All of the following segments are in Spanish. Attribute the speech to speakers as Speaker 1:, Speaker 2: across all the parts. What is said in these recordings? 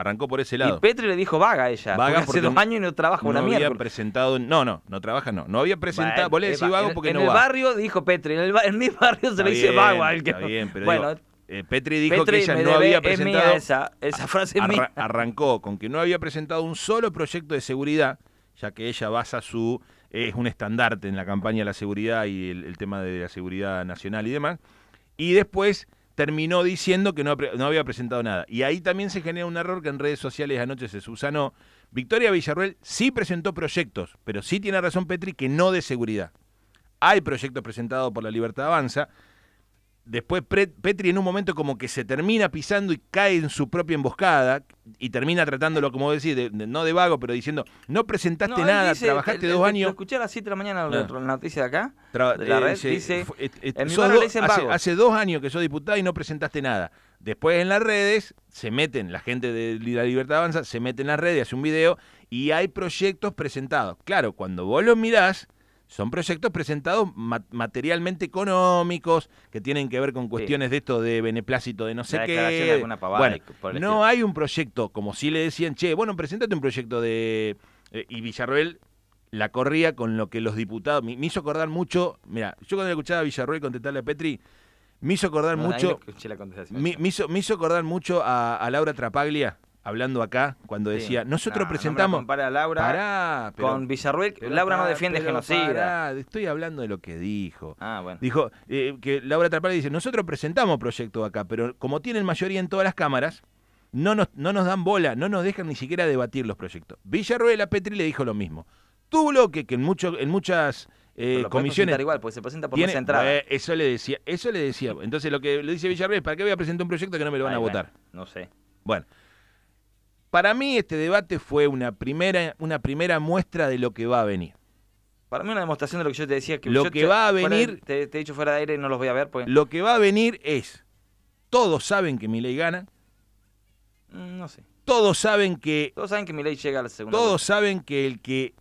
Speaker 1: arrancó por ese lado.
Speaker 2: Y Petri le dijo vaga a ella.
Speaker 1: Vaga
Speaker 2: porque hace dos
Speaker 1: no-
Speaker 2: años y no trabaja
Speaker 1: no
Speaker 2: una
Speaker 1: había
Speaker 2: mierda.
Speaker 1: presentado, no, no, no trabaja, no, no había presentado, vos le
Speaker 2: Bueno,
Speaker 1: decís vago
Speaker 2: en-
Speaker 1: porque
Speaker 2: en
Speaker 1: no
Speaker 2: el
Speaker 1: va.
Speaker 2: barrio dijo Petri, en, el, en mi barrio se
Speaker 1: Está
Speaker 2: le dice vago al que
Speaker 1: está bien, pero
Speaker 2: Bueno,
Speaker 1: digo, eh, Petri dijo
Speaker 2: Petri
Speaker 1: que ella no había
Speaker 2: es
Speaker 1: presentado,
Speaker 2: esa, esa frase es
Speaker 1: arra-
Speaker 2: mía.
Speaker 1: arrancó con que no había presentado un solo proyecto de seguridad, ya que ella basa su, es un estandarte en la campaña de la seguridad y el, el tema de la seguridad nacional y demás, y después terminó diciendo que no, había presentado nada. Y ahí también se genera un error que en redes sociales anoche se subsanó. Victoria Villarruel sí presentó proyectos, pero sí tiene razón Petri que no de seguridad. Hay proyectos presentados por la Libertad Avanza. Después Petri en un momento como que se termina pisando y cae en su propia emboscada y termina tratándolo, como decir, de- de- no de vago, pero diciendo, no presentaste
Speaker 2: No,
Speaker 1: nada,
Speaker 2: dice-
Speaker 1: trabajaste
Speaker 2: el-
Speaker 1: dos
Speaker 2: el-
Speaker 1: años.
Speaker 2: Lo escuché a las 7 de la mañana la,
Speaker 1: Ah.
Speaker 2: la noticia de acá.
Speaker 1: Tra-
Speaker 2: de la
Speaker 1: eh,
Speaker 2: red,
Speaker 1: dice,
Speaker 2: dice,
Speaker 1: eh, eh,
Speaker 2: en mi
Speaker 1: sos
Speaker 2: barrio
Speaker 1: do-
Speaker 2: le dicen
Speaker 1: hace,
Speaker 2: vago.
Speaker 1: hace dos años que sos diputada y no presentaste nada. Después en las redes se meten, la gente de la Libertad Avanza se mete en las redes, hace un video y hay proyectos presentados. Claro, cuando vos los mirás, son proyectos presentados ma- materialmente económicos, que tienen que ver con cuestiones de esto de beneplácito de no sé
Speaker 2: La declaración de
Speaker 1: qué.
Speaker 2: alguna pavada
Speaker 1: Bueno,
Speaker 2: y por el
Speaker 1: no hay un proyecto, como si le decían, che, bueno, presentate un proyecto de... eh, y Villarroel la corría con lo que los diputados... Me, me hizo acordar mucho... Mira, yo cuando escuchaba a Villarroel contestarle a Petri, me hizo acordar
Speaker 2: No,
Speaker 1: mucho...
Speaker 2: la.
Speaker 1: Me, me hizo, me hizo acordar mucho a, a Laura Trapaglia, hablando acá, cuando
Speaker 2: Sí.
Speaker 1: decía, nosotros
Speaker 2: No,
Speaker 1: presentamos...
Speaker 2: No me la compare a Laura
Speaker 1: Pará, pero-
Speaker 2: con Villarruel.
Speaker 1: pero
Speaker 2: Laura no defiende genocida.
Speaker 1: pará, estoy hablando de lo que dijo.
Speaker 2: Ah, bueno.
Speaker 1: Dijo eh, que Laura Trapaglia dice, nosotros presentamos proyectos acá, pero como tienen mayoría en todas las cámaras, no nos, no nos dan bola, no nos dejan ni siquiera debatir los proyectos. Villarroel a Petri le dijo lo mismo. Tu bloque, que en, mucho, en muchas eh,
Speaker 2: lo
Speaker 1: comisiones...
Speaker 2: igual, porque se presenta por
Speaker 1: tiene-
Speaker 2: entrada.
Speaker 1: Eh, eso le decía, eso le decía. Entonces lo que le dice Villarreal ¿para qué voy a presentar un proyecto que no me lo van
Speaker 2: Ay,
Speaker 1: a
Speaker 2: bueno,
Speaker 1: votar?
Speaker 2: no sé.
Speaker 1: Bueno, para mí este debate fue una primera, una primera muestra de lo que va a venir.
Speaker 2: Para mí una demostración de lo que yo te decía. Que
Speaker 1: Lo
Speaker 2: yo
Speaker 1: que
Speaker 2: te-
Speaker 1: va a
Speaker 2: fuera de-
Speaker 1: venir-
Speaker 2: te, te he dicho fuera de aire y no los voy a ver. Porque,
Speaker 1: Lo que va a venir es, todos saben que Milei gana,
Speaker 2: Mm, no sé.
Speaker 1: todos saben que,
Speaker 2: Todos saben que mi ley llega a la segunda.
Speaker 1: todos saben que el que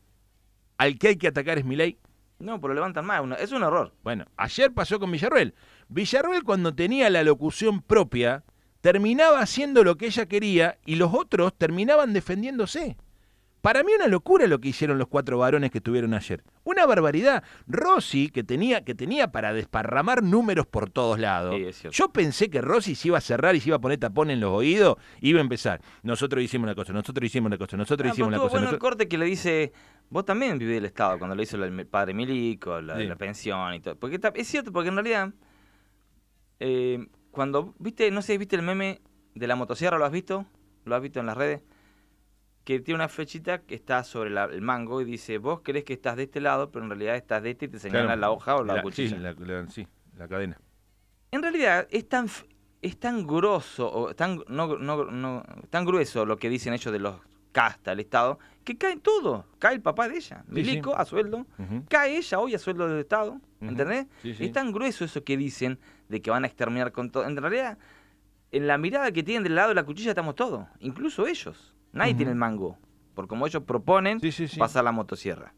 Speaker 1: al que hay que atacar es Milei.
Speaker 2: vuelta. No, pero levantan más. es un error.
Speaker 1: Bueno, ayer pasó con Villarruel. Villarruel cuando tenía la locución propia, terminaba haciendo lo que ella quería y los otros terminaban defendiéndose. Para mí una locura lo que hicieron los cuatro varones que estuvieron ayer. Una barbaridad. Rossi, que tenía, que tenía para desparramar números por todos lados.
Speaker 2: Sí.
Speaker 1: Yo pensé que Rossi se iba a cerrar y se iba a poner tapón en los oídos y iba a empezar. Nosotros hicimos una cosa, nosotros hicimos una cosa, nosotros
Speaker 2: Ah,
Speaker 1: hicimos una cosa.
Speaker 2: bueno el corte que le dice, vos también vivís del Estado, cuando le hizo el padre Milico, la,
Speaker 1: Sí.
Speaker 2: la pensión y todo. Porque es cierto, porque en realidad, eh, cuando, viste, no sé, viste el meme de la motosierra, ¿lo has visto? ¿Lo has visto en las redes? Que tiene una flechita que está sobre la- el mango y dice, vos crees que estás de este lado, pero en realidad estás de este y te señala
Speaker 1: Claro,
Speaker 2: la hoja o la,
Speaker 1: la-
Speaker 2: cuchilla.
Speaker 1: Sí, la, la- sí, la cadena.
Speaker 2: En realidad es tan es tan grosso o tan no, no, no- tan grueso lo que dicen ellos de los casta, el Estado, que cae todo. Cae el papá de ella, Milico,
Speaker 1: sí.
Speaker 2: a sueldo. Cae ella hoy a sueldo del Estado,
Speaker 1: Ujú.
Speaker 2: ¿entendés?
Speaker 1: Sí.
Speaker 2: Es tan grueso eso que dicen de que van a exterminar con todo. En realidad, en la mirada que tienen del lado de la cuchilla estamos todos, incluso ellos. Nadie tiene el mango, por como ellos proponen pasar la motosierra.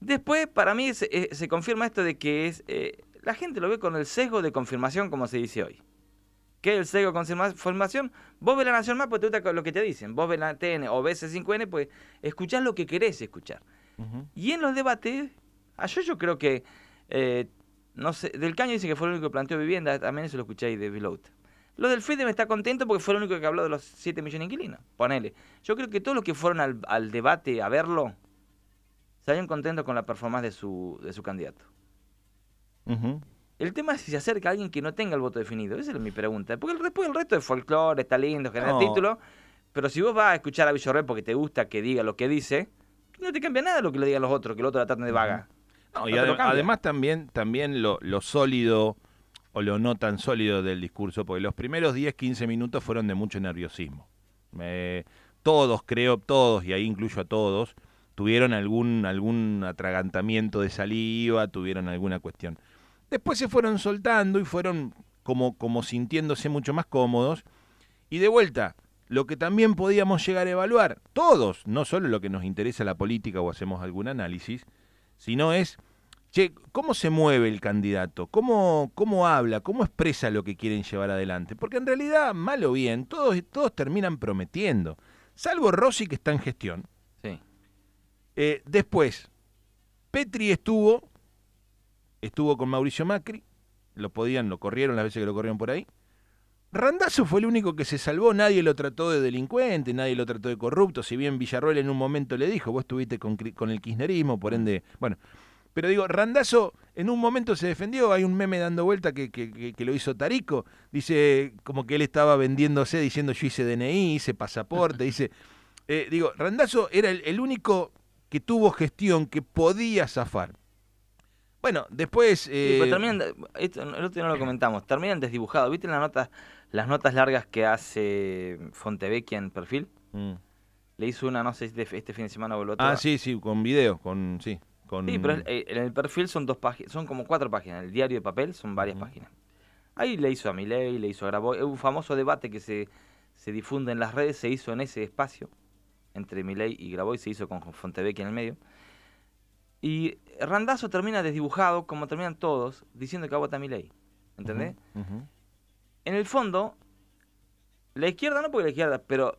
Speaker 2: Después, para mí, se, eh, se confirma esto de que es eh, la gente lo ve con el sesgo de confirmación, como se dice hoy. ¿Qué es el sesgo de confirma- confirmación? Vos ves la Nación Más, pues te gusta lo que te dicen. Vos ves la TN o ves C5N, pues escuchás lo que querés escuchar. Y en los debates, ah, yo, yo creo que, eh, no sé, Del Caño dice que fue el único que planteó vivienda, también eso lo escuché ahí de Below. Lo del FIDE me está contento porque fue el único que habló de los 7 millones de inquilinos. Ponele. Yo creo que todos los que fueron al, al debate a verlo, salieron contentos con la performance de su, de su candidato.
Speaker 1: Ujú.
Speaker 2: El tema es si se acerca alguien que no tenga el voto definido. Esa es mi pregunta. Porque el, después el resto es folclore, está lindo, genera
Speaker 1: No.
Speaker 2: título. Pero si vos vas a escuchar a Villarreal porque te gusta que diga lo que dice, no te cambia nada lo que le digan los otros, que los otros la traten de vaga.
Speaker 1: No,
Speaker 2: No
Speaker 1: adem- además también, también lo, lo sólido o lo no tan sólido del discurso, porque los primeros 10, 15 minutos fueron de mucho nerviosismo. Eh, todos, creo, todos, y ahí incluyo a todos, tuvieron algún, algún atragantamiento de saliva, tuvieron alguna cuestión. Después se fueron soltando y fueron como, como sintiéndose mucho más cómodos. Y de vuelta, lo que también podíamos llegar a evaluar, todos, no solo lo que nos interesa la política o hacemos algún análisis, sino es che, ¿cómo se mueve el candidato? ¿Cómo, ¿Cómo habla? ¿Cómo expresa lo que quieren llevar adelante? Porque en realidad, mal o bien, todos, todos terminan prometiendo. Salvo Rossi, que está en gestión.
Speaker 2: Sí.
Speaker 1: Eh, después, Petri estuvo, estuvo con Mauricio Macri, lo podían, lo corrieron las veces que lo corrieron por ahí. Randazo fue el único que se salvó, nadie lo trató de delincuente, nadie lo trató de corrupto, si bien Villarroel en un momento le dijo, vos estuviste con, con el kirchnerismo, por ende, bueno. Pero digo, Randazo en un momento se defendió, hay un meme dando vuelta que, que- que- que lo hizo Tarico, dice como que él estaba vendiéndose diciendo yo hice DNI, hice pasaporte, dice, eh, digo, Randazo era el, el único que tuvo gestión que podía zafar. Bueno, después...
Speaker 2: Sí,
Speaker 1: eh,
Speaker 2: terminan, esto, el otro día no lo comentamos, terminan desdibujados. ¿Viste las notas, las notas largas que hace Fontevecchia en perfil?
Speaker 1: mm.
Speaker 2: Le hizo una, no sé este fin de semana o el otro.
Speaker 1: Ah, sí, sí, con video, con... Sí, con...
Speaker 2: Sí, pero eh, en el perfil son dos páginas, son como cuatro páginas. El diario de papel son varias páginas. Ahí le hizo a Milei, le hizo a Grabois. Un famoso debate que se, se difunde en las redes se hizo en ese espacio entre Milei y Grabois, se hizo con Fontevecchia en el medio. Y Randazo termina desdibujado, como terminan todos, diciendo que vota a Milei. ¿Entendés?
Speaker 1: Ujú.
Speaker 2: En el fondo, la izquierda no porque la izquierda, pero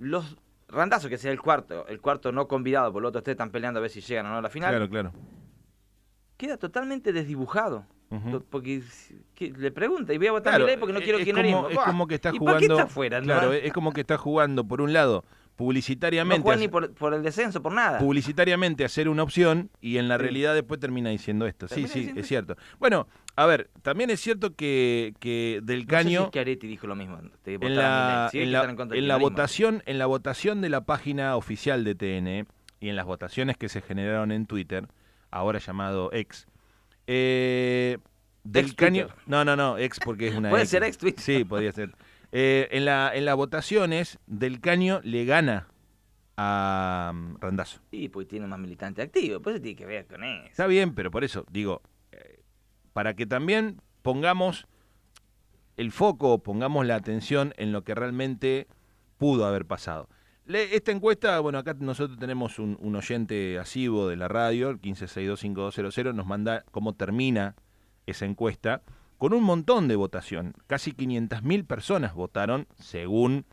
Speaker 2: los Randazo, que sea el cuarto, el cuarto no convidado, por lo otro ustedes están peleando a ver si llegan o no a la final,
Speaker 1: Claro, claro.
Speaker 2: queda totalmente desdibujado. Porque que le pregunta y voy a votar
Speaker 1: Claro,
Speaker 2: a Milei porque no
Speaker 1: es-
Speaker 2: quiero
Speaker 1: es
Speaker 2: kirchnerismo.
Speaker 1: como, es
Speaker 2: Buah,
Speaker 1: como que está
Speaker 2: ¿y
Speaker 1: jugando.
Speaker 2: ¿Por qué está afuera?
Speaker 1: Claro,
Speaker 2: no,
Speaker 1: es como que está jugando, por un lado,
Speaker 2: no
Speaker 1: publicitariamente.
Speaker 2: juega ni
Speaker 1: hace-
Speaker 2: por, por el descenso, por nada.
Speaker 1: Publicitariamente hacer una opción y en la
Speaker 2: Sí.
Speaker 1: realidad después termina diciendo esto. Sí,
Speaker 2: Termina
Speaker 1: sí,
Speaker 2: diciendo
Speaker 1: es cierto. Bueno, a ver, también es cierto que, que Del
Speaker 2: No sé si
Speaker 1: Caño.
Speaker 2: Dijo lo mismo.
Speaker 1: en la, en
Speaker 2: en
Speaker 1: en votación en la votación de la página oficial de TN y en las votaciones que se generaron en Twitter ahora llamado ex eh, del
Speaker 2: Ex
Speaker 1: caño no no no ex porque es una
Speaker 2: Puede
Speaker 1: X.
Speaker 2: ser ex Twitter.
Speaker 1: sí podría ser Eh, en la en las votaciones del caño le gana a um, Randazo
Speaker 2: Sí, porque tiene más militante activo. Pues eso tiene que ver con eso.
Speaker 1: Está bien, pero por eso digo, eh, para que también pongamos el foco, pongamos la atención en lo que realmente pudo haber pasado. Le- esta encuesta, bueno, acá nosotros tenemos un, un oyente asiduo de la radio, el 15625200, nos manda cómo termina esa encuesta, con un montón de votación. Casi 500.000 personas votaron según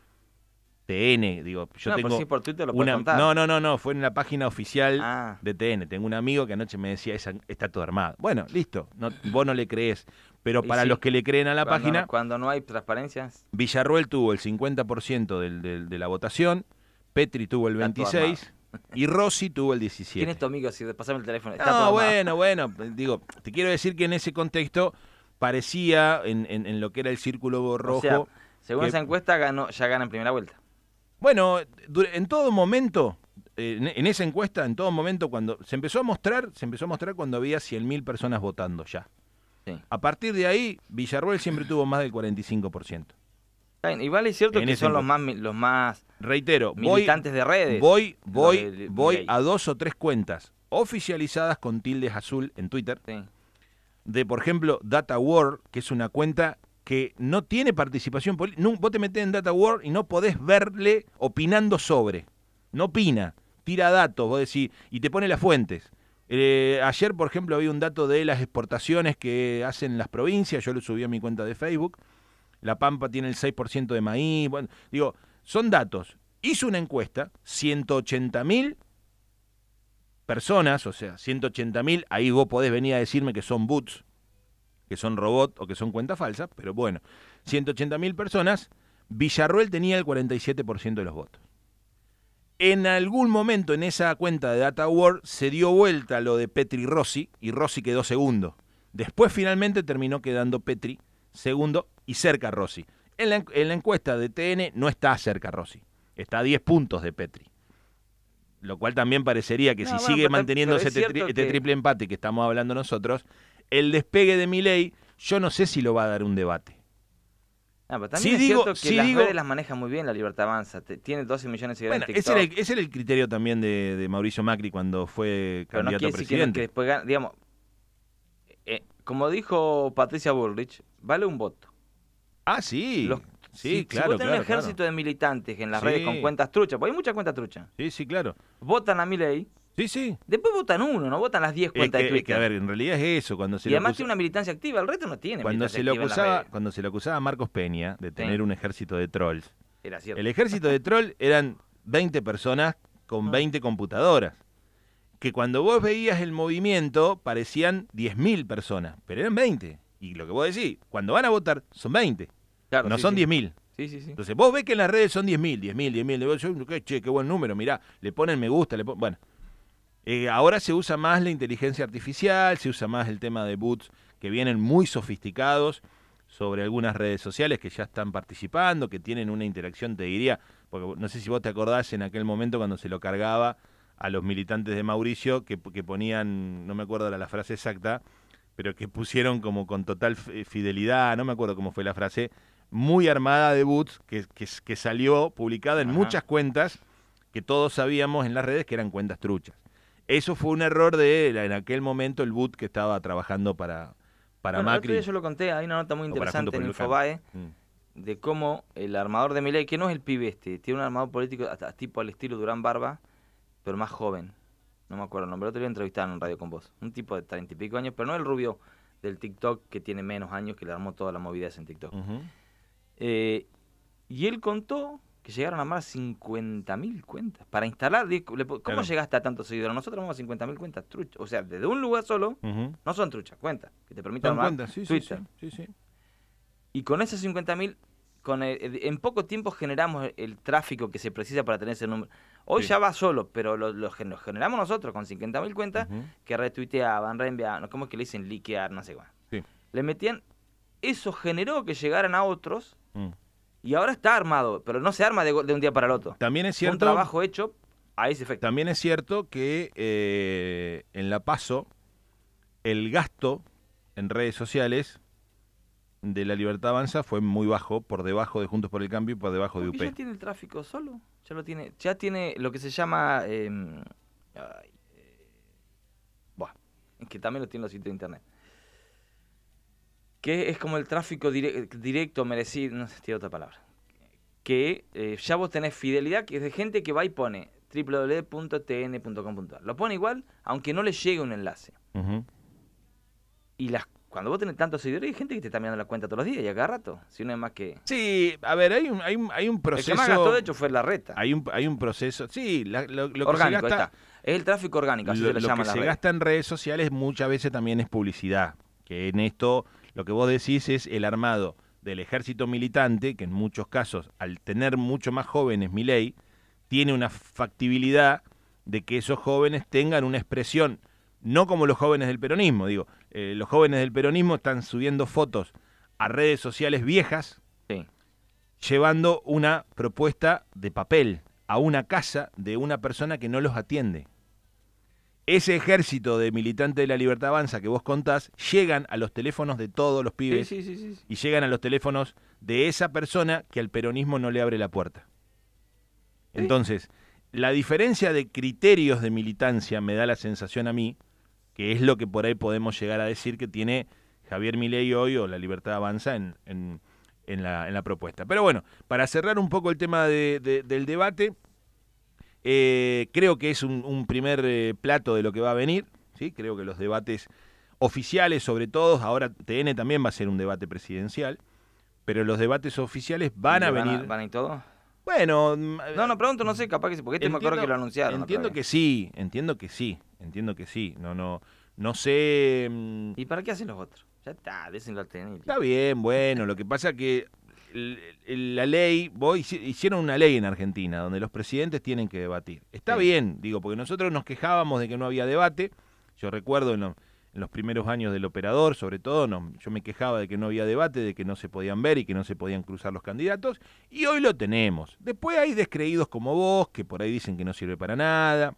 Speaker 1: TN. Digo, yo
Speaker 2: no,
Speaker 1: tengo
Speaker 2: por Twitter lo
Speaker 1: una,
Speaker 2: contar.
Speaker 1: no, no, no, no, fue en la página oficial
Speaker 2: Ah.
Speaker 1: de TN. Tengo un amigo que anoche me decía, "Esa- está todo armado. Bueno, listo, no, vos no le crees. Pero para
Speaker 2: sí.
Speaker 1: los que le creen a la
Speaker 2: Cuando
Speaker 1: página,
Speaker 2: cuando no hay transparencia,
Speaker 1: Villarruel tuvo el 50% del- del- de la votación, Petri tuvo el
Speaker 2: Está todo
Speaker 1: 26% y Rossi tuvo el
Speaker 2: ¿quién es
Speaker 1: 17%.
Speaker 2: tu amigo? Si pasame el teléfono. Está
Speaker 1: No, bueno, bueno, digo, te quiero decir que en ese contexto parecía, en, en- en lo que era el círculo rojo,
Speaker 2: O sea, según
Speaker 1: que-
Speaker 2: esa encuesta, ganó, ya gana en primera vuelta.
Speaker 1: Bueno, en todo momento, en, esa encuesta, en todo momento, cuando se empezó a mostrar, se empezó a mostrar cuando había 100.000 personas votando ya.
Speaker 2: Sí.
Speaker 1: A partir de ahí, Villarruel siempre tuvo más del 45%.
Speaker 2: Está bien, Igual es cierto
Speaker 1: En
Speaker 2: que son los más, los más
Speaker 1: Reitero, voy,
Speaker 2: militantes de redes.
Speaker 1: voy, voy,
Speaker 2: de
Speaker 1: voy a dos o tres cuentas oficializadas con tildes azul en Twitter,
Speaker 2: Sí.
Speaker 1: De por ejemplo Data World, que es una cuenta que no tiene participación política. Vos te metés en Data World y no podés verle opinando sobre. No opina, tira datos, vos decís, y te pone las fuentes. Eh, ayer, por ejemplo, había un dato de las exportaciones que hacen las provincias, yo lo subí a mi cuenta de Facebook. La Pampa tiene el 6% de maíz. Digo, son datos. Hizo una encuesta, 180 mil personas, o sea, 180 mil, ahí vos podés venir a decirme que son boots, que son robots o que son cuentas falsas, pero bueno, 180 mil personas, Villarroel tenía el 47% de los votos. En algún momento en esa cuenta de Data World se dio vuelta lo de Petri Rossi y Rossi quedó segundo. Después finalmente terminó quedando Petri segundo y cerca Rossi. En la, en la encuesta de TN no está cerca Rossi, está a 10 puntos de Petri. Lo cual también parecería que
Speaker 2: No,
Speaker 1: si
Speaker 2: bueno,
Speaker 1: sigue
Speaker 2: pero-
Speaker 1: manteniéndose
Speaker 2: pero es
Speaker 1: este, tri- este
Speaker 2: que-
Speaker 1: triple empate que estamos hablando nosotros, el despegue de Milei, yo no sé si lo va a dar un debate.
Speaker 2: Ah, pero también
Speaker 1: Sí
Speaker 2: es
Speaker 1: digo-
Speaker 2: cierto que
Speaker 1: sí
Speaker 2: las
Speaker 1: digo-
Speaker 2: redes las maneja muy bien la Libertad Avanza. Te- tiene 12 millones de
Speaker 1: Bueno,
Speaker 2: seguidores
Speaker 1: ese
Speaker 2: en
Speaker 1: era,
Speaker 2: TikTok.
Speaker 1: el, ese era el criterio también de, de Mauricio Macri cuando fue
Speaker 2: pero no
Speaker 1: candidato
Speaker 2: quiere
Speaker 1: a
Speaker 2: decir que, no- que
Speaker 1: presidente.
Speaker 2: después. Digamos, eh, como dijo Patricia Bullrich, vale un voto.
Speaker 1: Ah, sí.
Speaker 2: Los-
Speaker 1: sí,
Speaker 2: si, si
Speaker 1: claro,
Speaker 2: vos tenés
Speaker 1: claro,
Speaker 2: un ejército
Speaker 1: claro.
Speaker 2: de militantes en las
Speaker 1: Sí.
Speaker 2: redes con cuentas truchas, porque hay muchas cuentas truchas,
Speaker 1: Sí, sí, claro.
Speaker 2: votan a Milei
Speaker 1: Sí, sí.
Speaker 2: Después votan uno, no votan las 10
Speaker 1: Es
Speaker 2: cuentas
Speaker 1: que,
Speaker 2: de
Speaker 1: es que,
Speaker 2: Twitter.
Speaker 1: a ver, en realidad es eso. Cuando se
Speaker 2: y
Speaker 1: lo
Speaker 2: además
Speaker 1: acusa-
Speaker 2: tiene una militancia activa, el resto no tiene
Speaker 1: cuando se lo acusaba, cuando se lo acusaba a Marcos Peña de tener un ejército de trolls.
Speaker 2: Era cierto.
Speaker 1: El ejército de troll eran 20 personas con
Speaker 2: Ah.
Speaker 1: 20 computadoras. Que cuando vos veías el movimiento parecían 10.000 personas, pero eran 20. Y lo que vos decís, cuando van a votar son 20,
Speaker 2: Claro,
Speaker 1: no
Speaker 2: sí,
Speaker 1: son
Speaker 2: sí.
Speaker 1: 10.000.
Speaker 2: Sí, sí, sí.
Speaker 1: Entonces vos ves que en las redes son 10.000, 10.000, 10.000. digo, yo, che, qué buen número, mirá, le ponen me gusta, le pon- Bueno, eh, ahora se usa más la inteligencia artificial, se usa más el tema de bots que vienen muy sofisticados sobre algunas redes sociales que ya están participando, que tienen una interacción, te diría, porque no sé si vos te acordás en aquel momento cuando se lo cargaba a los militantes de Mauricio, que, que ponían, no me acuerdo la frase exacta, pero que pusieron como con total fidelidad, no me acuerdo cómo fue la frase, muy armada de boots que, que, que salió publicada en
Speaker 2: Ajá.
Speaker 1: muchas cuentas que todos sabíamos en las redes que eran cuentas truchas. Eso fue un error de en aquel momento el boot que estaba trabajando para, para
Speaker 2: Bueno,
Speaker 1: Macri.
Speaker 2: yo lo conté, hay una nota muy interesante en Infobae
Speaker 1: Mm.
Speaker 2: de cómo el armador de Milei, que no es el pibe este, tiene un armador político hasta tipo al estilo Durán Barba, pero más joven. No me acuerdo el nombre, otro día entrevistaron en Radio con vos. Un tipo de treinta y pico años, pero no el rubio del TikTok que tiene menos años, que le armó toda la movida en TikTok. Eh, y él contó que llegaron a más 50.000 cuentas para instalar. ¿Cómo
Speaker 1: Claro.
Speaker 2: llegaste a tantos seguidores? Nosotros tenemos 50.000 cuentas truchas. O sea, desde un lugar solo, no son truchas, cuentas, que te armar
Speaker 1: cuentas, sí, sí,
Speaker 2: Twitter.
Speaker 1: sí.
Speaker 2: Y con esos 50.000, con el- en poco tiempo generamos el, tráfico que se precisa para tener ese número. Hoy ya va solo, pero lo, lo gen- lo generamos nosotros con 50.000 cuentas que retuiteaban, reenviaban, ¿cómo es que le dicen liquear? No sé cuál.
Speaker 1: Sí.
Speaker 2: Le metían, eso generó que llegaran a otros
Speaker 1: Mm.
Speaker 2: y ahora está armado, pero no se arma de, de un día para el otro.
Speaker 1: También es
Speaker 2: Fue un
Speaker 1: cierto.
Speaker 2: trabajo hecho a ese efecto.
Speaker 1: También es cierto que eh, en la PASO el gasto en redes sociales de la Libertad Avanza fue muy bajo, por debajo de Juntos por el Cambio y por debajo de
Speaker 2: Porque ya
Speaker 1: UP.
Speaker 2: tiene el tráfico solo, ya lo tiene, ya tiene lo que se llama, eh, ay, eh, buah, que también lo tienen los sitios de internet. Que es como el tráfico dire- directo, merecido, no sé, tiene otra palabra. Que eh, ya vos tenés fidelidad, que es de gente que va y pone www.tn.com.ar. Lo pone igual, aunque no le llegue un enlace. Y las, cuando vos tenés tantos seguidores, hay gente que te está mirando la cuenta todos los días y a cada rato. Si no es más que.
Speaker 1: Sí, a ver, hay un, hay un, hay un
Speaker 2: El
Speaker 1: proceso.
Speaker 2: que más gastó, de hecho, fue la reta.
Speaker 1: hay, un, hay un proceso. Sí, la- lo, lo que se
Speaker 2: orgánico,
Speaker 1: gasta.
Speaker 2: está. Es el tráfico orgánico, así
Speaker 1: lo,
Speaker 2: se le
Speaker 1: lo
Speaker 2: llama
Speaker 1: que
Speaker 2: las
Speaker 1: se
Speaker 2: redes.
Speaker 1: gasta en redes sociales muchas veces también es publicidad. Que en esto lo que vos decís es el armado del ejército militante, que en muchos casos, al tener mucho más jóvenes mi ley, tiene una factibilidad de que esos jóvenes tengan una expresión, no como los jóvenes del peronismo, digo, eh, los jóvenes del peronismo están subiendo fotos a redes sociales viejas,
Speaker 2: Sí.
Speaker 1: llevando una propuesta de papel a una casa de una persona que no los atiende. Ese ejército de militantes de la Libertad Avanza que vos contás llegan a los teléfonos de todos los pibes
Speaker 2: sí, sí, sí, sí.
Speaker 1: y llegan a los teléfonos de esa persona que al peronismo no le abre la puerta. Entonces, la diferencia de criterios de militancia me da la sensación a mí, que es lo que por ahí podemos llegar a decir que tiene Javier Milei hoy o la Libertad Avanza en, en- en la, en la propuesta. Pero bueno, para cerrar un poco el tema de- de- del debate, eh, creo que es un, un primer eh, plato de lo que va a venir, ¿sí? creo que los debates oficiales sobre todo, ahora TN también va a ser un debate presidencial, pero los debates oficiales van a
Speaker 2: ¿Y
Speaker 1: venir...
Speaker 2: ¿Van a ir todos?
Speaker 1: Bueno, mm,
Speaker 2: No, no, pregunto, no sé, capaz que sí, porque este me acuerdo que lo anunciaron.
Speaker 1: Entiendo que sí, entiendo que sí, entiendo que sí. No, no, no sé. mm,
Speaker 2: ¿Y para qué hacen los otros? Ya está, déjenlo al TN.
Speaker 1: Está bien, bueno. Lo que pasa que la ley, vos hicieron una ley en Argentina donde los presidentes tienen que debatir. Está
Speaker 2: Sí.
Speaker 1: bien, digo, porque nosotros nos quejábamos de que no había debate. Yo recuerdo en, lo- en los primeros años del operador, sobre todo, no, yo me quejaba de que no había debate, de que no se podían ver y que no se podían cruzar los candidatos. Y hoy lo tenemos. Después hay descreídos como vos, que por ahí dicen que no sirve para nada,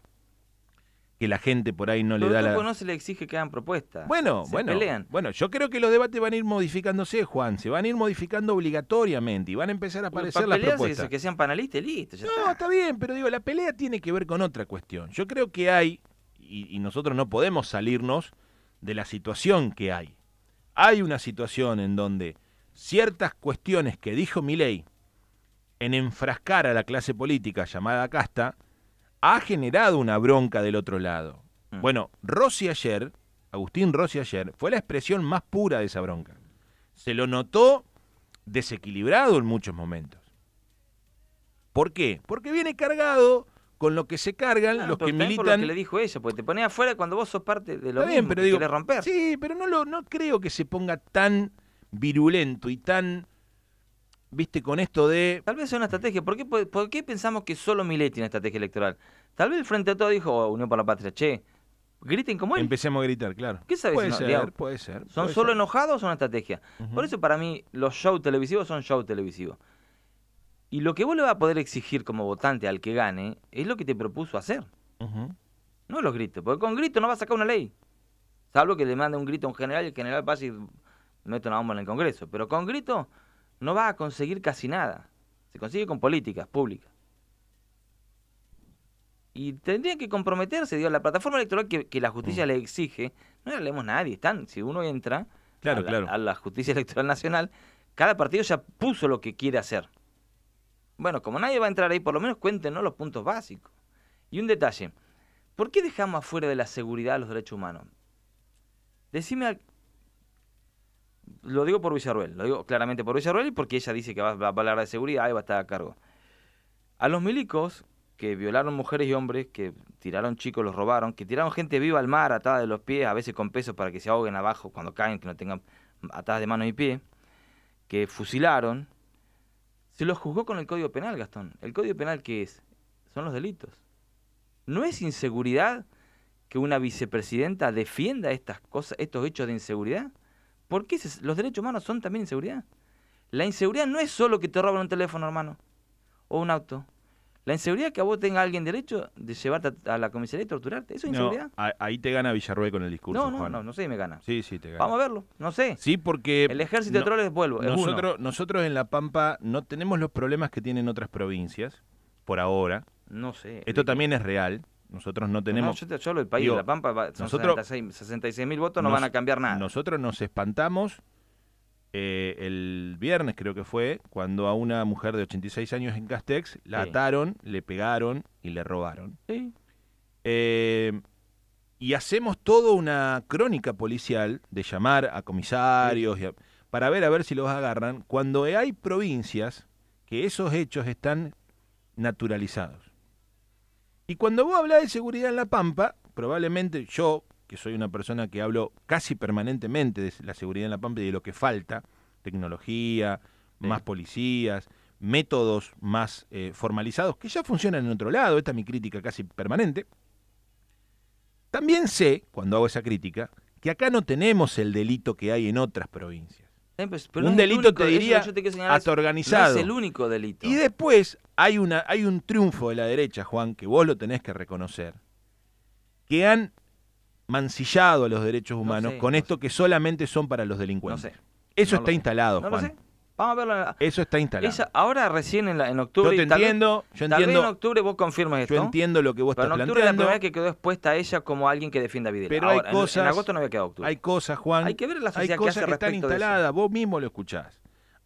Speaker 1: que la gente por ahí no le da la...
Speaker 2: no se le exige que hagan propuestas.
Speaker 1: Bueno,
Speaker 2: se
Speaker 1: bueno,
Speaker 2: pelean.
Speaker 1: bueno, yo creo que los debates van a ir modificándose, Juan, se van a ir modificando obligatoriamente y van a empezar a aparecer
Speaker 2: Para
Speaker 1: las propuestas.
Speaker 2: que, que sean panelistas y listo, ya
Speaker 1: No,
Speaker 2: está.
Speaker 1: está bien, pero digo, la pelea tiene que ver con otra cuestión. Yo creo que hay, y, y nosotros no podemos salirnos de la situación que hay. Hay una situación en donde ciertas cuestiones que dijo Milei en enfrascar a la clase política llamada casta ha generado una bronca del otro lado.
Speaker 2: Mm.
Speaker 1: Bueno, Rossi ayer, Agustín Rossi ayer, fue la expresión más pura de esa bronca. Se lo notó desequilibrado en muchos momentos. ¿Por qué? Porque viene cargado con lo que se cargan
Speaker 2: Claro,
Speaker 1: los que
Speaker 2: por
Speaker 1: militan.
Speaker 2: lo que le dijo ella, porque te pones afuera cuando vos sos parte de lo
Speaker 1: Está bien,
Speaker 2: mismo,
Speaker 1: pero
Speaker 2: que
Speaker 1: digo,
Speaker 2: romper.
Speaker 1: sí, pero no lo, no creo que se ponga tan virulento y tan, viste, con esto de
Speaker 2: Tal vez sea una estrategia. ¿Por qué, por, por qué pensamos que solo Milei tiene estrategia electoral? Tal vez el Frente a Todo dijo, oh, Unión por la Patria, che, griten como él.
Speaker 1: empecemos a gritar, claro.
Speaker 2: ¿Qué sabes
Speaker 1: Puede
Speaker 2: no,
Speaker 1: ser,
Speaker 2: digamos?
Speaker 1: puede ser.
Speaker 2: ¿Son
Speaker 1: puede
Speaker 2: solo
Speaker 1: ser.
Speaker 2: enojados o una estrategia? Por eso para mí los shows televisivos son shows televisivos. Y lo que vos le vas a poder exigir como votante al que gane es lo que te propuso hacer. No los gritos, porque con gritos no va a sacar una ley. Salvo que le mande un grito a un general y el general pasa y mete una bomba en el Congreso. Pero con gritos no va a conseguir casi nada. Se consigue con políticas públicas. Y tendría que comprometerse, digo, la plataforma electoral que, que la justicia
Speaker 1: Mm.
Speaker 2: le exige, no la leemos nadie, están, si uno entra
Speaker 1: Claro,
Speaker 2: a, la,
Speaker 1: claro.
Speaker 2: a la justicia electoral nacional, cada partido ya puso lo que quiere hacer. Bueno, como nadie va a entrar ahí, por lo menos cuéntenos los puntos básicos. Y un detalle, ¿por qué dejamos afuera de la seguridad los derechos humanos? Decime, lo digo por Villarruel, lo digo claramente por Villarruel y porque ella dice que va, a hablar de seguridad y va a estar a cargo. A los milicos que violaron mujeres y hombres, que tiraron chicos, los robaron, que tiraron gente viva al mar atada de los pies, a veces con pesos para que se ahoguen abajo cuando caen, que no tengan atadas de manos y pies, que fusilaron, se los juzgó con el Código Penal, Gastón. ¿El Código Penal qué es? Son los delitos. ¿No es inseguridad que una vicepresidenta defienda estas cosas, estos hechos de inseguridad? ¿Por qué los derechos humanos son también inseguridad? La inseguridad no es solo que te roban un teléfono, hermano, o un auto. La inseguridad es que a vos tenga alguien derecho de llevarte a, la comisaría y torturarte. ¿Eso es
Speaker 1: No,
Speaker 2: inseguridad?
Speaker 1: ahí te gana Villarruel con el discurso,
Speaker 2: No, no,
Speaker 1: Juan.
Speaker 2: no, no sé si me gana.
Speaker 1: Sí, sí, te gana.
Speaker 2: Vamos a verlo, no sé.
Speaker 1: Sí, porque
Speaker 2: El ejército de troles vuelvo,
Speaker 1: nosotros, nosotros en La Pampa no tenemos los problemas que tienen otras provincias, por ahora.
Speaker 2: No sé.
Speaker 1: Esto también es real. Nosotros no
Speaker 2: No,
Speaker 1: tenemos...
Speaker 2: yo yo del país,
Speaker 1: digo,
Speaker 2: de La Pampa, va- son
Speaker 1: nosotros-
Speaker 2: 66 mil votos, no
Speaker 1: nos-
Speaker 2: van a cambiar nada.
Speaker 1: Nosotros nos espantamos eh, el viernes, creo que fue, cuando a una mujer de 86 años en Castex la
Speaker 2: Sí.
Speaker 1: ataron, le pegaron y le robaron.
Speaker 2: Sí.
Speaker 1: Eh, y hacemos toda una crónica policial de llamar a comisarios a- para ver a ver si los agarran, cuando hay provincias que esos hechos están naturalizados. Y cuando vos hablas de seguridad en La Pampa, probablemente yo, que soy una persona que hablo casi permanentemente de la seguridad en La Pampa y de lo que falta, tecnología,
Speaker 2: Sí.
Speaker 1: más policías, métodos más eh, formalizados, que ya funcionan en otro lado, esta es mi crítica casi permanente. También sé, cuando hago esa crítica, que acá no tenemos el delito que hay en otras provincias.
Speaker 2: Eh, pues, pero
Speaker 1: Un
Speaker 2: no
Speaker 1: delito,
Speaker 2: único-
Speaker 1: te diría,
Speaker 2: te
Speaker 1: hasta organizado.
Speaker 2: No es el único delito.
Speaker 1: Y después hay, una, hay un triunfo de la derecha, Juan, que vos lo tenés que reconocer, que han mancillado a los derechos humanos
Speaker 2: sé,
Speaker 1: con esto
Speaker 2: sé.
Speaker 1: que solamente son para los delincuentes.
Speaker 2: sé.
Speaker 1: Eso está instalado, Juan.
Speaker 2: Vamos a verlo. en la-
Speaker 1: Eso está instalado.
Speaker 2: Ella, ahora recién en, la- en
Speaker 1: yo
Speaker 2: octubre.
Speaker 1: te
Speaker 2: y tal vez-
Speaker 1: entiendo, yo
Speaker 2: vez en
Speaker 1: entiendo,
Speaker 2: octubre vos confirmes esto.
Speaker 1: yo entiendo lo que vos
Speaker 2: pero en
Speaker 1: estás
Speaker 2: octubre es la
Speaker 1: planteando.
Speaker 2: primera vez que quedó expuesta a ella como alguien que defienda a Videla.
Speaker 1: Pero hay
Speaker 2: Ahora, en- en,
Speaker 1: cosas-
Speaker 2: agosto no había quedado octubre.
Speaker 1: Hay cosas, Juan.
Speaker 2: Hay que ver la
Speaker 1: hay
Speaker 2: sociedad que
Speaker 1: cosas
Speaker 2: hace
Speaker 1: que están instaladas, vos mismo lo escuchás.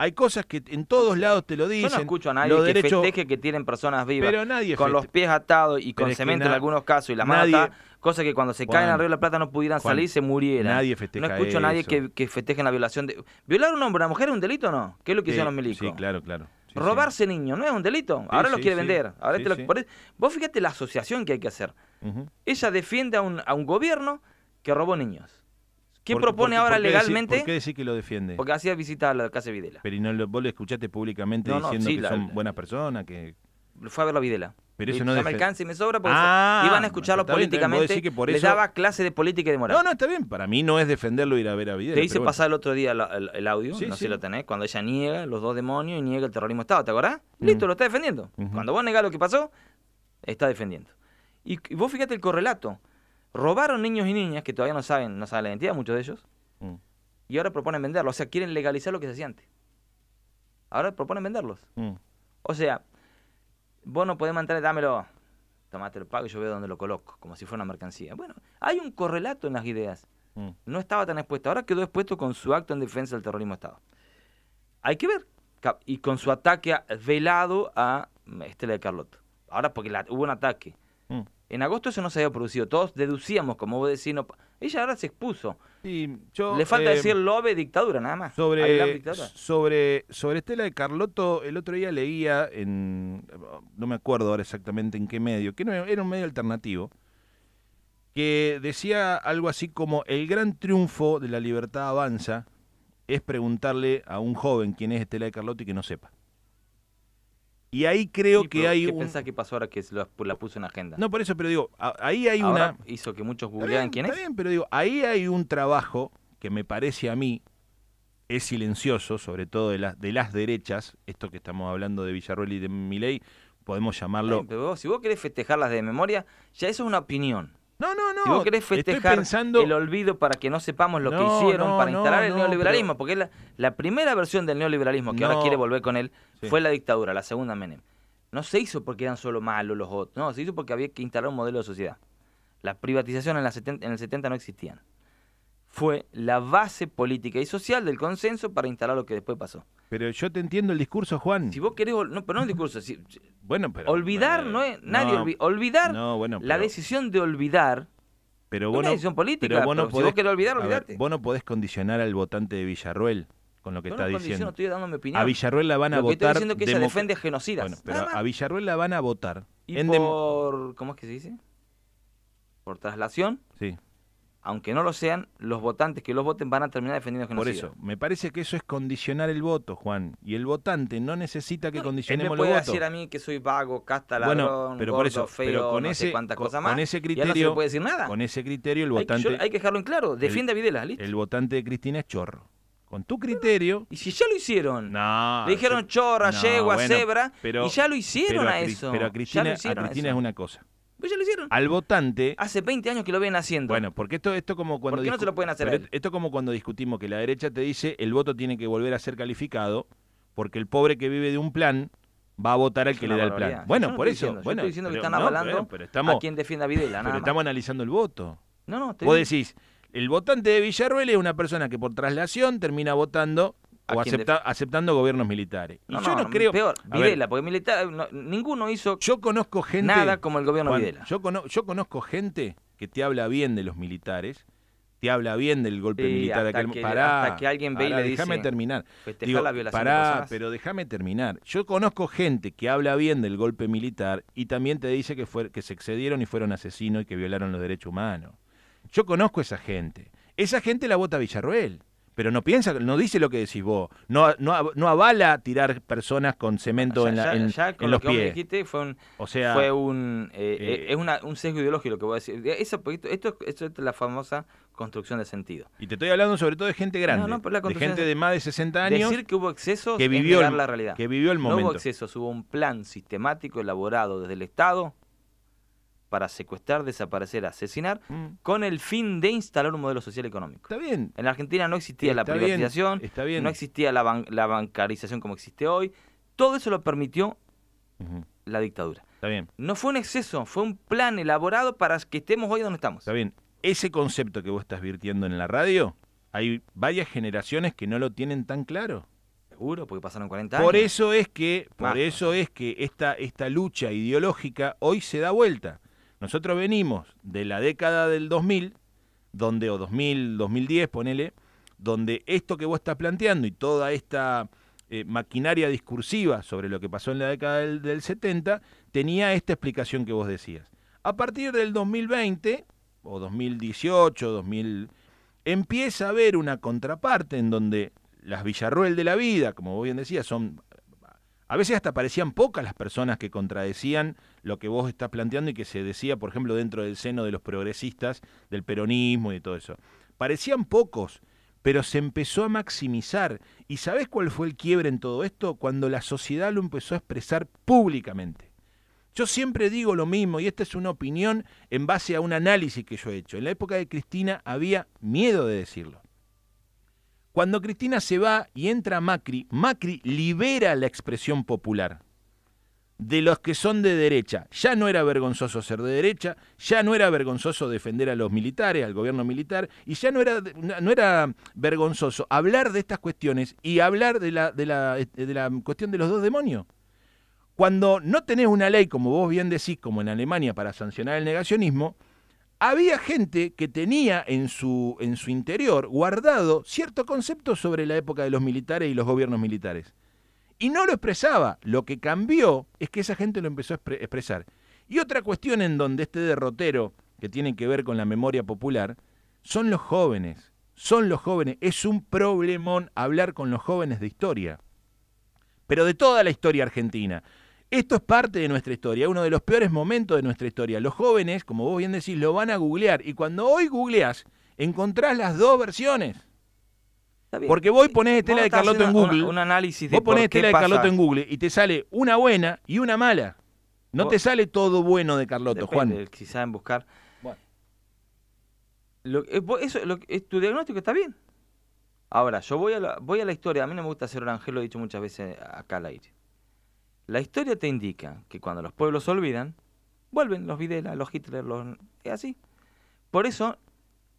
Speaker 1: Hay cosas que en todos lados te lo
Speaker 2: Yo
Speaker 1: dicen.
Speaker 2: no escucho a nadie que festeje que tienen personas vivas
Speaker 1: Pero nadie
Speaker 2: con los pies atados y con cemento en algunos casos y la
Speaker 1: nadie-
Speaker 2: atada, cosa que cuando se
Speaker 1: Juan,
Speaker 2: caen al río de la Plata no pudieran
Speaker 1: Juan,
Speaker 2: salir y se murieran.
Speaker 1: nadie festeja
Speaker 2: No escucho a nadie que, que festeje la violación de... ¿Violar a un hombre o una mujer es un delito o no? ¿Qué es lo que
Speaker 1: Sí,
Speaker 2: hicieron los milicos?
Speaker 1: Sí, claro, claro. Sí, sí.
Speaker 2: Robarse niños no es un delito. Ahora los quiere vender. Ahora este lo- por eso- Vos fíjate la asociación que hay que hacer. Ella defiende a un, a un gobierno que robó niños. ¿Qué
Speaker 1: ¿Por-
Speaker 2: propone
Speaker 1: por-
Speaker 2: ahora
Speaker 1: por qué decir-
Speaker 2: legalmente?
Speaker 1: ¿Por qué decir que lo defiende?
Speaker 2: Porque hacía visita a la casa de Videla.
Speaker 1: Pero y no lo, vos lo escuchaste públicamente
Speaker 2: No, no,
Speaker 1: diciendo
Speaker 2: sí,
Speaker 1: que
Speaker 2: la-
Speaker 1: son buenas personas, que...
Speaker 2: Fue a ver la Videla.
Speaker 1: Pero eso
Speaker 2: Y
Speaker 1: no
Speaker 2: me alcanza y me sobra porque
Speaker 1: Ah,
Speaker 2: iban a escucharlo
Speaker 1: bien, bien.
Speaker 2: Políticamente.
Speaker 1: decís que por
Speaker 2: Les
Speaker 1: eso-
Speaker 2: daba clase de política y de moral.
Speaker 1: No, no, está bien. Para mí no es defenderlo ir a ver a Videla.
Speaker 2: Te hice
Speaker 1: bueno.
Speaker 2: pasar el otro día la- el, el audio,
Speaker 1: Sí,
Speaker 2: no sé
Speaker 1: sí.
Speaker 2: si lo tenés, cuando ella niega los dos demonios y niega el terrorismo de Estado, ¿te acordás?
Speaker 1: Mm.
Speaker 2: Listo, lo está defendiendo.
Speaker 1: Ujú.
Speaker 2: Cuando vos negás lo que pasó, está defendiendo. Y, y vos fíjate el correlato. Robaron niños y niñas que todavía no saben, no saben la identidad, muchos de ellos,
Speaker 1: Mm,
Speaker 2: y ahora proponen venderlo. O sea, quieren legalizar lo que se hacía antes. Ahora proponen venderlos.
Speaker 1: mm.
Speaker 2: O sea, vos no podés mantener, dámelo, tomate el pago y yo veo dónde lo coloco, como si fuera una mercancía. Bueno, hay un correlato en las ideas.
Speaker 1: Mm.
Speaker 2: No estaba tan expuesto, ahora quedó expuesto con su acto en defensa del terrorismo de Estado. Hay que ver. Y con su ataque velado a Estela de Carlotto. Ahora porque la- hubo un ataque. En agosto eso no se había producido. Todos deducíamos, como vos decís, no... ella ahora se expuso.
Speaker 1: Sí, yo,
Speaker 2: Le falta
Speaker 1: eh,
Speaker 2: decir lobe dictadura, nada más.
Speaker 1: Sobre,
Speaker 2: dictadura.
Speaker 1: sobre, sobre Estela de Carlotto, el otro día leía en, no me acuerdo ahora exactamente en qué medio, que no, era un medio alternativo, que decía algo así como el gran triunfo de la libertad avanza es preguntarle a un joven quién es Estela de Carlotto y que no sepa. Y ahí creo
Speaker 2: Sí,
Speaker 1: que hay
Speaker 2: ¿Qué
Speaker 1: un...
Speaker 2: pensás que pasó ahora que la puso en agenda?
Speaker 1: No, por eso, pero digo, ahí hay
Speaker 2: Ahora
Speaker 1: una...
Speaker 2: hizo que muchos
Speaker 1: Está
Speaker 2: googlearan quién
Speaker 1: está
Speaker 2: es.
Speaker 1: bien, pero digo, ahí hay un trabajo que me parece a mí es silencioso, sobre todo de las de las derechas, esto que estamos hablando de Villarroel y de Milei, podemos llamarlo.
Speaker 2: Pero vos, si vos querés festejarlas de memoria, ya eso es una opinión.
Speaker 1: No, no, no.
Speaker 2: si vos querés festejar
Speaker 1: pensando,
Speaker 2: el olvido para que no sepamos lo
Speaker 1: No,
Speaker 2: que hicieron,
Speaker 1: no,
Speaker 2: para
Speaker 1: no,
Speaker 2: instalar el
Speaker 1: no,
Speaker 2: neoliberalismo,
Speaker 1: pero-
Speaker 2: porque la, la primera versión del neoliberalismo que ahora quiere volver con él
Speaker 1: Sí.
Speaker 2: fue la dictadura, la segunda Menem. No se hizo porque eran solo malos los otros, no, se hizo porque había que instalar un modelo de sociedad. Las privatizaciones en, la 70 en el 70 no existían. Fue la base política y social del consenso para instalar lo que después pasó.
Speaker 1: Pero yo te entiendo el discurso, Juan.
Speaker 2: Si vos querés, no, pero no el discurso, si- si-
Speaker 1: bueno, pero
Speaker 2: olvidar
Speaker 1: eh,
Speaker 2: no es, nadie
Speaker 1: no,
Speaker 2: olvi- olvidar,
Speaker 1: No, bueno,
Speaker 2: la decisión de olvidar
Speaker 1: pero
Speaker 2: es
Speaker 1: vos
Speaker 2: una
Speaker 1: no-
Speaker 2: decisión política,
Speaker 1: pero vos no
Speaker 2: pero si vos querés olvidar,
Speaker 1: a ver,
Speaker 2: olvidate.
Speaker 1: vos no podés condicionar al votante de Villarroel con lo que
Speaker 2: Yo
Speaker 1: está diciendo.
Speaker 2: estoy dando mi opinión.
Speaker 1: A Villarroel la van a
Speaker 2: Lo que estoy
Speaker 1: votar.
Speaker 2: diciendo que ella defiende a genocidas.
Speaker 1: Bueno, pero a Villarroel la van a votar.
Speaker 2: y
Speaker 1: en
Speaker 2: por, ¿cómo es que se dice? Por traslación,
Speaker 1: Sí.
Speaker 2: Aunque no lo sean, los votantes que los voten van a terminar defendiendo
Speaker 1: Por
Speaker 2: genocidas.
Speaker 1: eso, me parece que eso es condicionar el voto, Juan. Y el votante no necesita que
Speaker 2: No,
Speaker 1: condicionemos
Speaker 2: él me puede
Speaker 1: votos.
Speaker 2: decir a mí que soy vago, casta,
Speaker 1: Bueno,
Speaker 2: ladrón,
Speaker 1: pero por
Speaker 2: gordo,
Speaker 1: eso,
Speaker 2: feo,
Speaker 1: pero con
Speaker 2: no
Speaker 1: ese,
Speaker 2: sé cuántas
Speaker 1: con,
Speaker 2: cosas más.
Speaker 1: con ese
Speaker 2: y ya no se
Speaker 1: criterio,
Speaker 2: puede decir nada.
Speaker 1: con ese criterio el
Speaker 2: Hay que-
Speaker 1: votante,
Speaker 2: yo- hay que dejarlo en claro. Defiende a Videla, listo.
Speaker 1: el votante de Cristina es chorro. Con tu criterio,
Speaker 2: Y si ya lo hicieron,
Speaker 1: no.
Speaker 2: le dijeron chorra, yegua,
Speaker 1: bueno,
Speaker 2: cebra,
Speaker 1: pero-
Speaker 2: y ya lo hicieron
Speaker 1: pero
Speaker 2: a,
Speaker 1: Cris-
Speaker 2: eso.
Speaker 1: Pero a Cristina, a
Speaker 2: a
Speaker 1: Cristina es una cosa.
Speaker 2: Pues ya lo hicieron.
Speaker 1: Al votante,
Speaker 2: Hace 20 años que lo ven haciendo.
Speaker 1: bueno, porque esto esto como cuando
Speaker 2: ¿Por qué no se lo pueden hacer a
Speaker 1: pero
Speaker 2: él?
Speaker 1: esto como cuando discutimos que la derecha te dice el voto tiene que volver a ser calificado porque el pobre que vive de un plan va a votar al
Speaker 2: Es
Speaker 1: que le da el plan. Bueno,
Speaker 2: no
Speaker 1: por eso,
Speaker 2: diciendo, yo
Speaker 1: bueno,
Speaker 2: estoy diciendo que
Speaker 1: pero
Speaker 2: están
Speaker 1: no,
Speaker 2: avalando
Speaker 1: pero, pero estamos,
Speaker 2: a quien defienda a Videla,
Speaker 1: pero
Speaker 2: nada más.
Speaker 1: estamos analizando el voto.
Speaker 2: No, no, estoy
Speaker 1: Vos decís, el votante de Villarroel es una persona que por traslación termina votando
Speaker 2: ¿A
Speaker 1: o acepta- aceptando gobiernos militares. Y
Speaker 2: No,
Speaker 1: yo no,
Speaker 2: no,
Speaker 1: creo.
Speaker 2: Peor,
Speaker 1: ver,
Speaker 2: Videla, porque militar, no, ninguno hizo
Speaker 1: yo conozco gente.
Speaker 2: nada como el gobierno
Speaker 1: Juan,
Speaker 2: Videla.
Speaker 1: yo, cono- yo conozco gente que te habla bien de los militares, te habla bien del golpe
Speaker 2: Sí,
Speaker 1: militar.
Speaker 2: hasta
Speaker 1: aquel-
Speaker 2: que-
Speaker 1: Pará,
Speaker 2: hasta que alguien ve y
Speaker 1: pará,
Speaker 2: le
Speaker 1: déjame
Speaker 2: dice,
Speaker 1: terminar. Digo,
Speaker 2: la violación de
Speaker 1: pará,
Speaker 2: personas.
Speaker 1: pero déjame terminar. Yo conozco gente que habla bien del golpe militar y también te dice que, fue, que se excedieron y fueron asesinos y que violaron los derechos humanos. Yo conozco esa gente. Esa gente la vota Villarroel. Pero no piensa, no dice lo que decís vos. No, no, no avala tirar personas con cemento en, la-
Speaker 2: ya-
Speaker 1: en-
Speaker 2: ya con
Speaker 1: en
Speaker 2: lo
Speaker 1: los
Speaker 2: que vos
Speaker 1: pies.
Speaker 2: dijiste fue un,
Speaker 1: O sea,
Speaker 2: fue un eh,
Speaker 1: eh,
Speaker 2: eh, es una, un sesgo ideológico lo que voy a decir. Eso, esto, esto, esto es la famosa construcción de sentido.
Speaker 1: y te estoy hablando sobre todo de gente grande,
Speaker 2: no, pero la
Speaker 1: de gente de más de 60 años
Speaker 2: Decir que hubo excesos
Speaker 1: que
Speaker 2: es
Speaker 1: vivió,
Speaker 2: negar la realidad.
Speaker 1: que vivió el
Speaker 2: no
Speaker 1: momento.
Speaker 2: hubo excesos, hubo un plan sistemático elaborado desde el Estado para secuestrar, desaparecer, asesinar,
Speaker 1: Mm,
Speaker 2: con el fin de instalar un modelo social económico.
Speaker 1: Está bien.
Speaker 2: En la Argentina no existía la
Speaker 1: bien,
Speaker 2: privatización,
Speaker 1: está bien.
Speaker 2: no existía la, ban- la bancarización como existe hoy. Todo eso lo permitió la dictadura.
Speaker 1: Está bien.
Speaker 2: No fue un exceso, fue un plan elaborado para que estemos hoy donde estamos.
Speaker 1: Está bien. Ese concepto que vos estás virtiendo en la radio, hay varias generaciones que no lo tienen tan claro.
Speaker 2: Seguro, porque pasaron 40 años.
Speaker 1: Por eso es que, por eso es que esta, esta lucha ideológica hoy se da vuelta. Nosotros venimos de la década del 2000, donde, o 2000, 2010, ponele, donde esto que vos estás planteando y toda esta eh, maquinaria discursiva sobre lo que pasó en la década del, del 70 tenía esta explicación que vos decías. A partir del 2020, o 2018, 2000, empieza a haber una contraparte en donde las Villarroel de la vida, como vos bien decías, son a veces hasta parecían pocas las personas que contradecían lo que vos estás planteando y que se decía, por ejemplo, dentro del seno de los progresistas, del peronismo y de todo eso. Parecían pocos, pero se empezó a maximizar. ¿Y sabés cuál fue el quiebre en todo esto? Cuando la sociedad lo empezó a expresar públicamente. Yo siempre digo lo mismo, y esta es una opinión en base a un análisis que yo he hecho. En la época de Cristina había miedo de decirlo. Cuando Cristina se va y entra Macri, Macri libera la expresión popular de los que son de derecha. Ya no era vergonzoso ser de derecha, ya no era vergonzoso defender a los militares, al gobierno militar, y ya no era, no era vergonzoso hablar de estas cuestiones y hablar de la, de la, de la cuestión de los dos demonios. Cuando no tenés una ley, como vos bien decís, como en Alemania, para sancionar el negacionismo, había gente que tenía en su, en su interior guardado cierto concepto sobre la época de los militares y los gobiernos militares. Y no lo expresaba. Lo que cambió es que esa gente lo empezó a expresar. Y otra cuestión en donde este derrotero, que tiene que ver con la memoria popular, son los jóvenes. Son los jóvenes. Es un problemón hablar con los jóvenes de historia. Pero de toda la historia argentina. Esto es parte de nuestra historia, uno de los peores momentos de nuestra historia. Los jóvenes, como vos bien decís, lo van a googlear y cuando hoy googleás, encontrás las dos versiones. Porque vos ponés Estela de Carlotto en Google.
Speaker 2: Un, análisis de
Speaker 1: vos ponés Estela de Carlotto en Google y te sale una buena y una mala. No te sale todo bueno de Carlotto, Juan.
Speaker 2: Quizá en buscar. Bueno. Eh, eso, tu diagnóstico está bien. Ahora, yo voy a, la, voy a la historia. A mí no me gusta ser ángel, lo he dicho muchas veces acá al aire. La historia te indica que cuando los pueblos olvidan, vuelven los Videla, los Hitler, los... Es así. Por eso,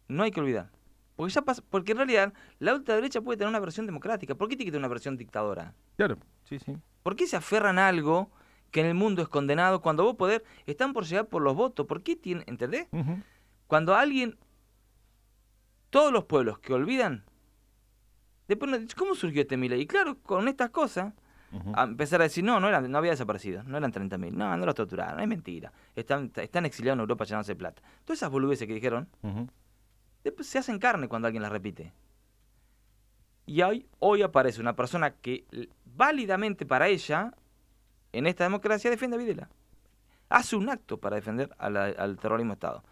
Speaker 2: no hay que olvidar. Porque, ya pasa, porque en realidad la ultraderecha puede tener una versión democrática. ¿Por qué tiene que tener una versión dictadora?
Speaker 1: Claro, sí, sí.
Speaker 2: ¿Por qué se aferran a algo que en el mundo es condenado cuando vos poder están por llegar por los votos? ¿Por qué tienen, ¿entendés? Cuando alguien, todos los pueblos que olvidan, después, ¿cómo surgió este Milei? Y claro, con estas cosas, a empezar a decir, no, no, eran, no había desaparecido, no eran 30.000, no, no los torturaron, es mentira, están, están exiliados en Europa llenándose de plata. Todas esas boludeces que dijeron, después se hacen carne cuando alguien las repite. Y hoy, hoy aparece una persona que válidamente para ella, en esta democracia, defiende a Videla. Hace un acto para defender al terrorismo Estado.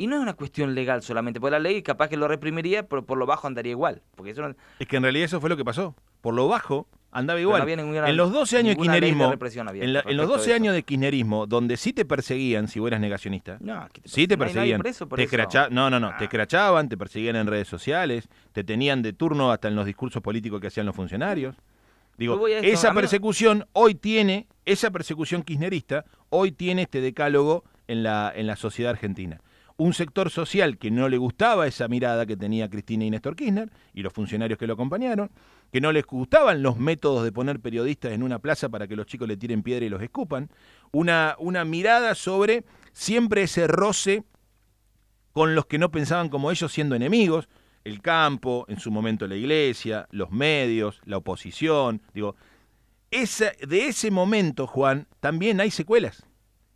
Speaker 2: Y no es una cuestión legal solamente, porque la ley capaz que lo reprimiría, pero por lo bajo andaría igual. Porque eso
Speaker 1: Es que en realidad eso fue lo que pasó. Por lo bajo andaba igual. en los 12 años de kirchnerismo, en, los 12 años de kirchnerismo, donde sí te perseguían si eras negacionista, no, te sí te perseguían, te no, no, no, te ah. crachaban, te perseguían en redes sociales, te tenían de turno hasta en los discursos políticos que hacían los funcionarios. Digo, esa persecución hoy tiene, esa persecución kirchnerista, hoy tiene este decálogo en la, en la sociedad argentina un sector social que no le gustaba esa mirada que tenía Cristina y Néstor Kirchner y los funcionarios que lo acompañaron, que no les gustaban los métodos de poner periodistas en una plaza para que los chicos le tiren piedra y los escupan, una, una mirada sobre siempre ese roce con los que no pensaban como ellos siendo enemigos, el campo, en su momento la iglesia, los medios, la oposición, digo, esa, de ese momento, Juan, también hay secuelas.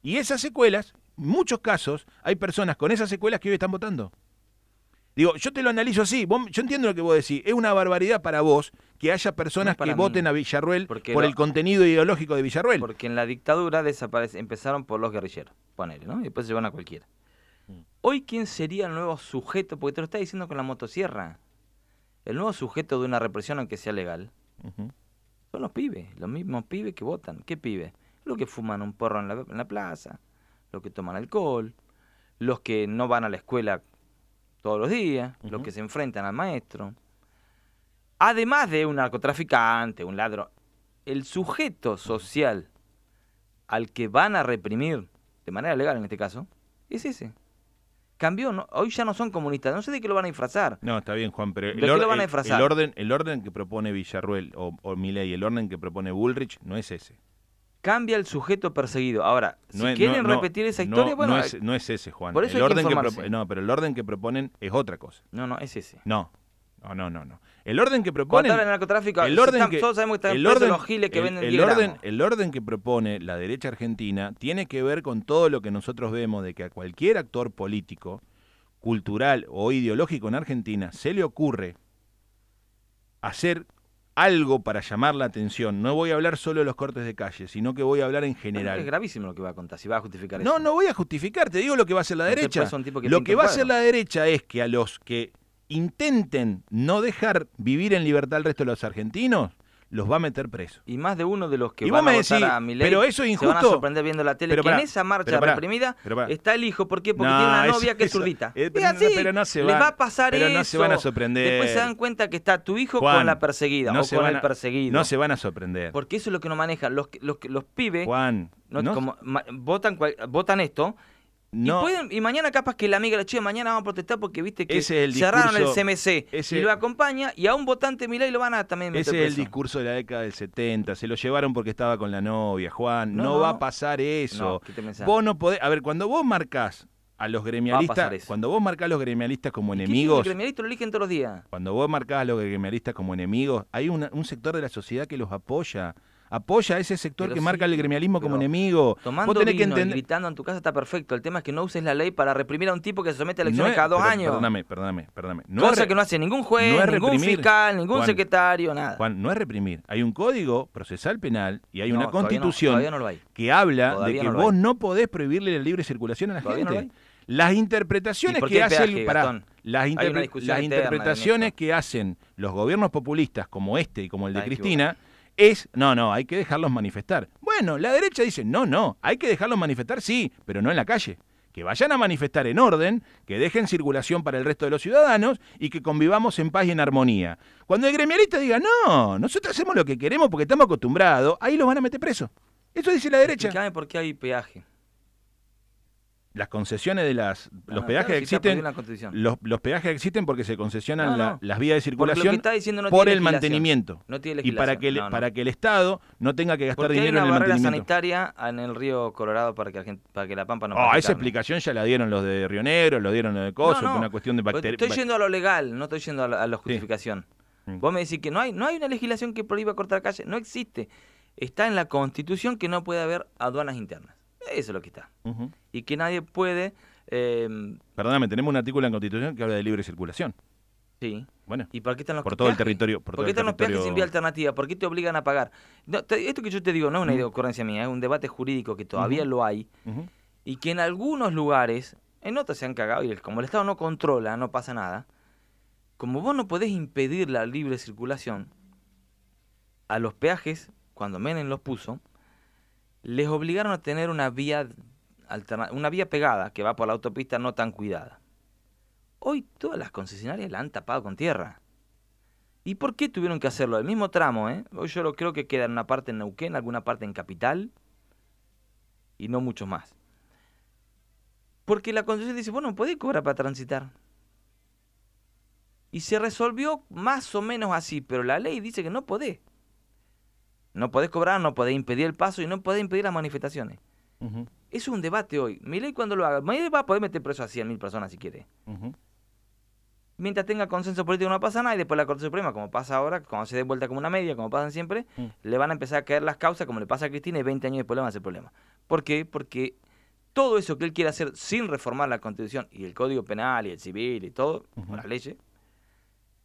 Speaker 1: Y esas secuelas muchos casos hay personas con esas secuelas que hoy están votando. Digo, yo te lo analizo así, yo entiendo lo que vos decís, es una barbaridad para vos que haya personas que voten a Villarruel por el contenido ideológico de Villarruel.
Speaker 2: Porque en la dictadura desaparece, empezaron por los guerrilleros, ponele, ¿no? Y después se van a cualquiera. Mm. Hoy, ¿quién sería el nuevo sujeto? Porque te lo está diciendo con la motosierra. El nuevo sujeto de una represión, aunque sea legal, son los pibes, los mismos pibes que votan. ¿Qué pibes? Los que fuman un porro en la, en la plaza, los que toman alcohol, los que no van a la escuela todos los días, los que se enfrentan al maestro. Además de un narcotraficante, un ladrón, el sujeto social al que van a reprimir, de manera legal en este caso, es ese. Cambió, no, hoy ya no son comunistas, no sé de qué lo van a disfrazar.
Speaker 1: No, está bien, Juan, pero el, orden, el orden que propone Villarruel o, o Milei, el orden que propone Bullrich, no es ese
Speaker 2: cambia el sujeto perseguido. Ahora, si quieren repetir esa historia, bueno.
Speaker 1: No es, ese, Juan. el orden que, no, pero el orden que proponen es otra cosa.
Speaker 2: No, no, es ese.
Speaker 1: No. No, no, no, no. El orden que proponen.
Speaker 2: el narcotráfico, el orden que, todos sabemos que están el orden, los giles que venden
Speaker 1: el orden, el orden que propone la derecha argentina tiene que ver con todo lo que nosotros vemos de que a cualquier actor político, cultural o ideológico en Argentina se le ocurre hacer algo para llamar la atención. No voy a hablar solo de los cortes de calle, sino que voy a hablar en general.
Speaker 2: es gravísimo lo que va a contar, si va a justificar
Speaker 1: No, no voy a justificar, te digo lo que va a hacer la derecha. lo que va a hacer la derecha es que a los que intenten no dejar vivir en libertad al resto de los argentinos, los va a meter presos.
Speaker 2: Y más de uno de los que van a votar a Milei
Speaker 1: pero eso es injusto.
Speaker 2: se van a sorprender viendo la tele que en esa marcha reprimida está el hijo. ¿Por qué? Porque tiene una novia que es zurdita.
Speaker 1: Eh, pero, así, pero no se
Speaker 2: va, va a pasar
Speaker 1: pero
Speaker 2: eso.
Speaker 1: no se van a sorprender.
Speaker 2: Después se dan cuenta que está tu hijo con la perseguida o con el perseguido.
Speaker 1: No se van a sorprender.
Speaker 2: Porque eso es lo que no manejan. Los, los, los pibes
Speaker 1: Juan,
Speaker 2: como, votan, votan esto
Speaker 1: No.
Speaker 2: Y, pueden, y mañana capaz que la amiga le che, mañana vamos a protestar porque viste que
Speaker 1: Ese es el
Speaker 2: cerraron
Speaker 1: discurso-
Speaker 2: el CMC
Speaker 1: ese-
Speaker 2: y lo acompaña y a un votante Milei lo van a también meter
Speaker 1: Ese es el discurso de la década del 70. Se lo llevaron porque estaba con la novia, Juan. No,
Speaker 2: No,
Speaker 1: va a pasar eso. Vos no podés. A ver, cuando vos marcás a los gremialistas. Cuando vos marcás a los gremialistas como
Speaker 2: ¿Y qué
Speaker 1: enemigos.
Speaker 2: lo eligen todos los días.
Speaker 1: Cuando vos marcás a los gremialistas como enemigos, hay una- un sector de la sociedad que los apoya. Apoya a ese sector
Speaker 2: Pero
Speaker 1: que
Speaker 2: sí,
Speaker 1: marca el gremialismo como enemigo.
Speaker 2: Tomando
Speaker 1: tenés que
Speaker 2: vino y
Speaker 1: entender.
Speaker 2: gritando en tu casa está perfecto. El tema es que no uses la ley para reprimir a un tipo que se somete a
Speaker 1: No
Speaker 2: elecciones
Speaker 1: es-
Speaker 2: cada dos
Speaker 1: pero
Speaker 2: años.
Speaker 1: Perdóname, perdóname, perdóname. No
Speaker 2: Cosa
Speaker 1: re-
Speaker 2: que no hace ningún juez,
Speaker 1: no
Speaker 2: ningún
Speaker 1: reprimir,
Speaker 2: fiscal, ningún
Speaker 1: Juan.
Speaker 2: secretario, nada.
Speaker 1: Juan, no es reprimir. Hay un código procesal penal y hay
Speaker 2: No,
Speaker 1: una
Speaker 2: no-
Speaker 1: constitución
Speaker 2: todavía no lo hay.
Speaker 1: que habla de que
Speaker 2: no
Speaker 1: vos
Speaker 2: hay.
Speaker 1: no podés prohibirle la libre circulación a la
Speaker 2: Todavía no
Speaker 1: gente. Las interpretaciones
Speaker 2: ¿Y por
Speaker 1: que hace el,
Speaker 2: Gastón?
Speaker 1: las, interpre- interpretaciones que hacen los gobiernos populistas como este y como el de Cristina es, no, no, hay que dejarlos manifestar. Bueno, la derecha dice, no, no, hay que dejarlos manifestar, sí, pero no en la calle. Que vayan a manifestar en orden, que dejen circulación para el resto de los ciudadanos y que convivamos en paz y en armonía. Cuando el gremialista diga, no, nosotros hacemos lo que queremos porque estamos acostumbrados, ahí los van a meter preso. Eso dice la derecha.
Speaker 2: Por qué hay peaje.
Speaker 1: Las concesiones de las... Los
Speaker 2: Ah,
Speaker 1: peajes
Speaker 2: claro, si
Speaker 1: existen...
Speaker 2: en la.
Speaker 1: Los, los peajes existen porque se concesionan
Speaker 2: No,
Speaker 1: la- las vías de circulación
Speaker 2: no
Speaker 1: por el mantenimiento. Y para que, el, para que el Estado no tenga que gastar
Speaker 2: Porque hay
Speaker 1: dinero
Speaker 2: una
Speaker 1: en el
Speaker 2: barrera
Speaker 1: mantenimiento.
Speaker 2: sanitaria en el río Colorado para que, para que la pampa no
Speaker 1: Oh, esa explicación ya la dieron los de Río Negro, lo dieron los de Coso, una cuestión de
Speaker 2: Porque
Speaker 1: bacterias.
Speaker 2: Estoy yendo a lo legal, no estoy yendo a la, a la justificación.
Speaker 1: Mm.
Speaker 2: Vos me decís que no hay, no hay una legislación que prohíba cortar calle. No existe. Está en la Constitución que no puede haber aduanas internas. Eso es lo que está. Y que nadie puede... eh,
Speaker 1: Perdóname, tenemos un artículo en la Constitución que habla de libre circulación.
Speaker 2: sí.
Speaker 1: Bueno,
Speaker 2: ¿Y por qué están los
Speaker 1: Por todo el
Speaker 2: peajes?
Speaker 1: territorio- por
Speaker 2: ¿Por,
Speaker 1: todo
Speaker 2: qué
Speaker 1: el
Speaker 2: están los peajes sin vía alternativa? ¿Por qué te obligan a pagar? No, te- esto que yo te digo no es una
Speaker 1: Mm.
Speaker 2: ocurrencia mía, es un debate jurídico que todavía lo hay y que en algunos lugares, en otros se han cagado y el- como el Estado no controla, no pasa nada. Como vos no podés impedir la libre circulación, a los peajes, cuando Menem los puso, les obligaron a tener una vía una vía pegada que va por la autopista no tan cuidada. Hoy todas las concesionarias la han tapado con tierra. ¿Y por qué tuvieron que hacerlo? El mismo tramo, ¿eh? Hoy yo lo creo que queda en una parte en Neuquén, alguna parte en Capital y no mucho más. Porque la concesión dice, bueno, podés cobrar para transitar. Y se resolvió más o menos así, pero la ley dice que no podés. No podés cobrar, no podés impedir el paso y no podés impedir las manifestaciones. Es un debate hoy. Mi ley cuando lo haga, Milei va a poder meter preso a 100.000 personas si quiere. Mientras tenga consenso político no pasa nada y después la Corte Suprema, como pasa ahora, cuando se dé vuelta como una media, como pasan siempre,
Speaker 1: Mm.
Speaker 2: le van a empezar a caer las causas como le pasa a Cristina y 20 años después le van a hacer problema. ¿Por qué? Porque todo eso que él quiere hacer sin reformar la Constitución y el Código Penal y el Civil y todo, las leyes,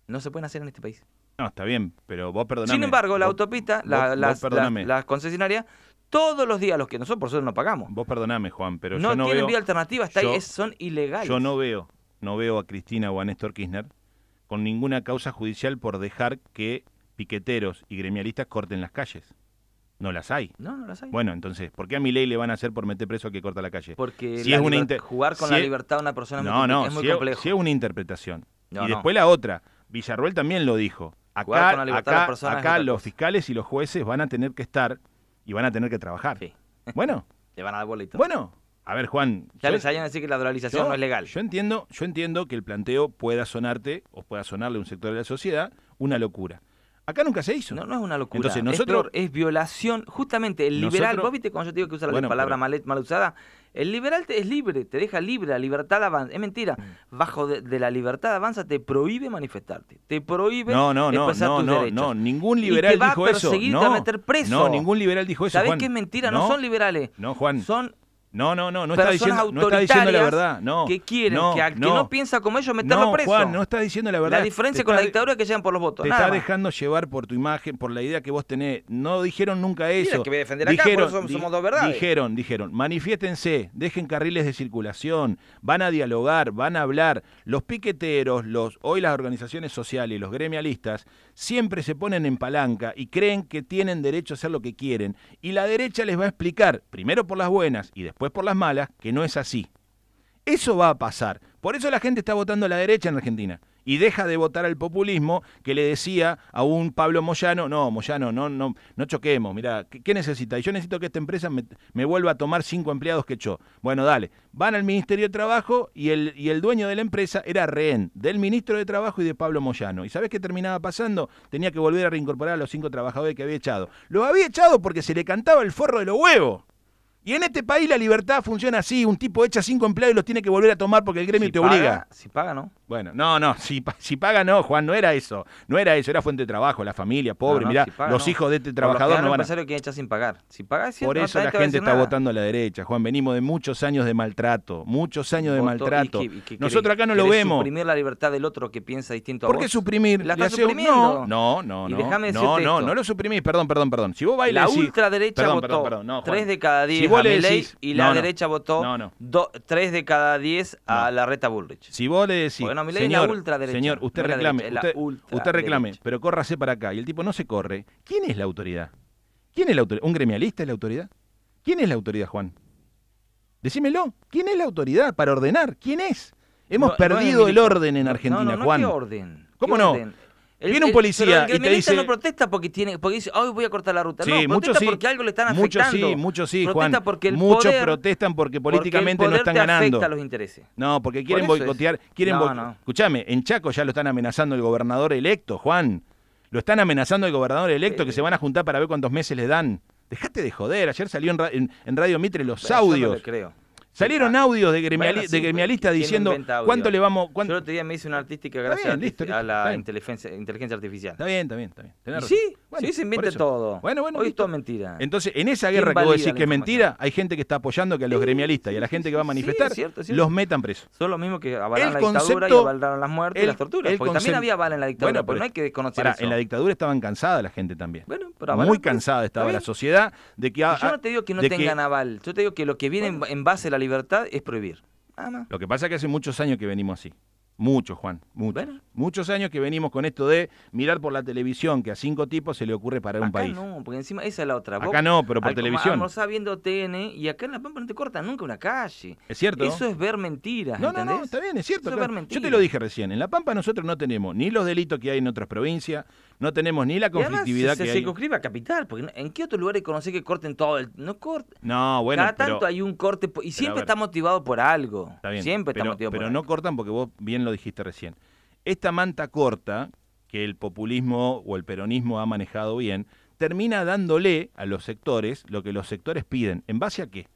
Speaker 2: no se pueden hacer en este país.
Speaker 1: No, está bien, pero vos perdoname.
Speaker 2: Sin embargo, la
Speaker 1: vos-
Speaker 2: autopista, la-
Speaker 1: vos
Speaker 2: las, las- las concesionarias, todos los días, los que nosotros por suerte no pagamos,
Speaker 1: Vos perdoname, Juan, pero
Speaker 2: no,
Speaker 1: yo no
Speaker 2: tienen
Speaker 1: veo...
Speaker 2: vía alternativa,
Speaker 1: yo-
Speaker 2: son ilegales.
Speaker 1: Yo no veo, no veo a Cristina o a Néstor Kirchner con ninguna causa judicial por dejar que piqueteros y gremialistas corten las calles. No las hay.
Speaker 2: No, no las hay.
Speaker 1: Bueno, entonces, ¿por qué a mi ley le van a hacer por meter preso al que corta la calle?
Speaker 2: Porque
Speaker 1: Si
Speaker 2: la
Speaker 1: es una inter-
Speaker 2: jugar con
Speaker 1: si
Speaker 2: la libertad de una persona es muy
Speaker 1: No, no,
Speaker 2: es muy
Speaker 1: si es,
Speaker 2: complejo.
Speaker 1: si es una interpretación.
Speaker 2: No,
Speaker 1: y
Speaker 2: no.
Speaker 1: después la otra, Villarruel también lo dijo. Acá,
Speaker 2: con la libertad de las
Speaker 1: acá,
Speaker 2: es
Speaker 1: acá los fiscales y los jueces van a tener que estar y van a tener que trabajar.
Speaker 2: Sí.
Speaker 1: Bueno,
Speaker 2: Le van a dar boleto.
Speaker 1: bueno. A ver, Juan.
Speaker 2: ya
Speaker 1: yo-
Speaker 2: les hayan decir que la dolarización
Speaker 1: yo-
Speaker 2: no es legal.
Speaker 1: Yo entiendo, yo entiendo que el planteo pueda sonarte o pueda sonarle a un sector de la sociedad una locura. Acá nunca se hizo.
Speaker 2: No, no es una locura.
Speaker 1: Entonces,
Speaker 2: es
Speaker 1: nosotros-
Speaker 2: peor, es, violación. Justamente, el liberal,
Speaker 1: Nosotros-
Speaker 2: vos viste cuando yo te digo que usa la
Speaker 1: Bueno,
Speaker 2: palabra
Speaker 1: pero-
Speaker 2: mal, mal usada, el liberal te, es libre, te deja libre, la libertad avanza. Es mentira.
Speaker 1: Mm.
Speaker 2: Bajo de, de la libertad avanza te prohíbe manifestarte, te prohíbe
Speaker 1: No, no, no,
Speaker 2: expresar
Speaker 1: no,
Speaker 2: tus
Speaker 1: no,
Speaker 2: derechos.
Speaker 1: no, ningún
Speaker 2: Y
Speaker 1: liberal
Speaker 2: te va a
Speaker 1: dijo eso.
Speaker 2: perseguir y
Speaker 1: no,
Speaker 2: te va a meter preso.
Speaker 1: No, ningún liberal dijo eso.
Speaker 2: ¿Sabés
Speaker 1: Juan.
Speaker 2: que es mentira? No, son liberales.
Speaker 1: No, Juan.
Speaker 2: Son
Speaker 1: No, no, no, no está diciendo, no está diciendo la verdad. No.
Speaker 2: que quieren
Speaker 1: no,
Speaker 2: que al que
Speaker 1: no,
Speaker 2: no piensa como ellos meterlo
Speaker 1: no,
Speaker 2: preso.
Speaker 1: Juan, no está diciendo la verdad.
Speaker 2: la diferencia
Speaker 1: Te
Speaker 2: con la dictadura es que llegan por los votos.
Speaker 1: Te
Speaker 2: nada
Speaker 1: está
Speaker 2: más.
Speaker 1: dejando llevar por tu imagen, por la idea que vos tenés. No dijeron nunca
Speaker 2: Mira
Speaker 1: eso.
Speaker 2: que voy a defender acá, por eso somos- dos verdades.
Speaker 1: Dijeron, dijeron, manifiéstense, dejen carriles de circulación, van a dialogar, van a hablar. Los piqueteros, los hoy las organizaciones sociales, los gremialistas, siempre se ponen en palanca y creen que tienen derecho a hacer lo que quieren. Y la derecha les va a explicar, primero por las buenas y después por las malas, que no es así. Eso va a pasar. Por eso la gente está votando a la derecha en Argentina. y deja de votar al populismo que le decía a un Pablo Moyano, no, Moyano, no, no, no choquemos, mira, ¿qué, qué necesita? Y yo necesito que esta empresa me, vuelva a tomar cinco empleados que echó. Bueno, dale, van al Ministerio de Trabajo y el, y el dueño de la empresa era rehén del ministro de Trabajo y de Pablo Moyano. ¿Y sabes qué terminaba pasando? Tenía que volver a reincorporar a los cinco trabajadores que había echado. Los había echado porque se le cantaba el forro de los huevos. Y en este país la libertad funciona así, un tipo echa cinco empleados y los tiene que volver a tomar porque el gremio
Speaker 2: Si
Speaker 1: te
Speaker 2: paga-
Speaker 1: obliga.
Speaker 2: Si paga, ¿no?
Speaker 1: Bueno, no, no, si, si paga no, Juan, no era eso. No era eso, era fuente de trabajo, la familia, pobre,
Speaker 2: No, no,
Speaker 1: mirá,
Speaker 2: si paga,
Speaker 1: los
Speaker 2: no.
Speaker 1: hijos de este trabajador no van a...
Speaker 2: que echa sin pagar. Si paga,
Speaker 1: Por eso la gente está
Speaker 2: nada.
Speaker 1: votando a la derecha, Juan. Venimos de muchos años de maltrato, muchos años de maltrato.
Speaker 2: y que- y que
Speaker 1: Nosotros
Speaker 2: querés-
Speaker 1: acá no lo vemos.
Speaker 2: suprimir la libertad del otro que piensa distinto a
Speaker 1: ¿Por qué
Speaker 2: vos.
Speaker 1: suprimir?
Speaker 2: La estás suprimiendo.
Speaker 1: No, no, no.
Speaker 2: Y
Speaker 1: no.
Speaker 2: déjame
Speaker 1: no, no, no lo suprimís, perdón, perdón, perdón. Si vos bailas
Speaker 2: La ultraderecha votó. 3 de cada 10
Speaker 1: Si vos
Speaker 2: a
Speaker 1: le
Speaker 2: Milei
Speaker 1: decís-
Speaker 2: y la
Speaker 1: no,
Speaker 2: derecha votó
Speaker 1: No, no.
Speaker 2: 3 de cada 10 a la reta Bullrich.
Speaker 1: Si vos le decís,
Speaker 2: Porque no, Milei es la
Speaker 1: señor,
Speaker 2: ultraderecha,
Speaker 1: señor, usted
Speaker 2: no
Speaker 1: reclame,
Speaker 2: derecha,
Speaker 1: usted, usted reclame, pero córrase para acá. Y el tipo no se corre. ¿Quién es la autoridad? ¿Quién es la autoridad? ¿Un gremialista es la autoridad? ¿Quién es la autoridad, Juan? Decímelo. ¿Quién es la autoridad para ordenar? ¿Quién es? Hemos perdido el orden en Argentina, Juan.
Speaker 2: ¿qué orden?
Speaker 1: ¿Cómo
Speaker 2: ¿Qué
Speaker 1: no?
Speaker 2: orden?
Speaker 1: Viene un policía
Speaker 2: el
Speaker 1: y te dice-
Speaker 2: no protesta porque tiene porque dice, "Hoy voy a cortar la ruta."
Speaker 1: Sí,
Speaker 2: no,
Speaker 1: muchos sí.
Speaker 2: porque algo le están
Speaker 1: Muchos
Speaker 2: afectando.
Speaker 1: sí, muchos sí, Juan.
Speaker 2: porque el
Speaker 1: muchos
Speaker 2: poder,
Speaker 1: protestan porque
Speaker 2: porque el
Speaker 1: políticamente no están
Speaker 2: te
Speaker 1: ganando.
Speaker 2: afecta los intereses.
Speaker 1: No, porque quieren
Speaker 2: eso es.
Speaker 1: boicotear, quieren
Speaker 2: No.
Speaker 1: Escuchame, en Chaco ya lo están amenazando el gobernador electo, Juan. Lo están amenazando el gobernador electo que se van a juntar para ver cuántos meses le dan. Dejate de joder, ayer salió en, ra- en- en Radio Mitre los
Speaker 2: Bueno, yo no
Speaker 1: audios.
Speaker 2: le creo.
Speaker 1: Salieron audios de, gremiali-
Speaker 2: bueno, sí,
Speaker 1: de gremialistas
Speaker 2: ¿quién
Speaker 1: diciendo cuánto le vamos...
Speaker 2: Yo
Speaker 1: cuánto-
Speaker 2: el otro día me hice una artística gracias
Speaker 1: bien, listo,
Speaker 2: a la inteligencia, inteligencia artificial.
Speaker 1: Está bien, está bien, está bien.
Speaker 2: Y sí,
Speaker 1: Bueno,
Speaker 2: sí se inventa todo.
Speaker 1: Bueno, bueno,
Speaker 2: Hoy es
Speaker 1: listo.
Speaker 2: todo mentira.
Speaker 1: Entonces, en esa
Speaker 2: ¿Quién
Speaker 1: guerra que vos decís que es mentira, hay gente que está apoyando que a los
Speaker 2: Sí,
Speaker 1: gremialistas y a la gente que va a manifestar
Speaker 2: es cierto, es cierto.
Speaker 1: los metan presos.
Speaker 2: Son lo mismo que avalaron
Speaker 1: El
Speaker 2: la dictadura y avalaron las muertes y las torturas. también había bala en la dictadura,
Speaker 1: Bueno, pero-
Speaker 2: no hay que desconocer
Speaker 1: Pará,
Speaker 2: eso.
Speaker 1: en la dictadura estaban cansada la gente también.
Speaker 2: Bueno, pero
Speaker 1: Muy cansada estaba la sociedad de que...
Speaker 2: Yo no te digo que no tengan aval. Yo te digo que lo que viene en- en base a la libertad es prohibir. Nada más.
Speaker 1: Lo que pasa es que hace muchos años que venimos así. Muchos, Juan. Muchos.
Speaker 2: Bueno.
Speaker 1: Muchos años que venimos con esto de mirar por la televisión que a cinco tipos se le ocurre parar un
Speaker 2: Acá
Speaker 1: país.
Speaker 2: no, porque encima esa es la otra.
Speaker 1: Acá no, pero por
Speaker 2: al-
Speaker 1: televisión.
Speaker 2: almorzás viendo TN y acá en La Pampa no te cortan nunca una calle.
Speaker 1: ¿Es cierto?
Speaker 2: Eso es ver mentiras,
Speaker 1: No, no, no, está bien, es cierto.
Speaker 2: Eso es ver
Speaker 1: Yo te
Speaker 2: mentiras.
Speaker 1: lo dije recién. En La Pampa nosotros no tenemos ni los delitos que hay en otras provincias, no tenemos ni la conflictividad
Speaker 2: se,
Speaker 1: que
Speaker 2: se
Speaker 1: hay.
Speaker 2: circunscribe a capital, porque ¿en qué otro lugar conocer que corten todo? El, no corten.
Speaker 1: No, bueno,
Speaker 2: Cada
Speaker 1: pero,
Speaker 2: tanto hay un corte y siempre está motivado por algo.
Speaker 1: está bien,
Speaker 2: siempre
Speaker 1: pero,
Speaker 2: está motivado
Speaker 1: pero
Speaker 2: por
Speaker 1: no
Speaker 2: algo.
Speaker 1: cortan porque vos bien lo dijiste recién. Esta manta corta que el populismo o el peronismo ha manejado bien, termina dándole a los sectores lo que los sectores piden. ¿En base a qué?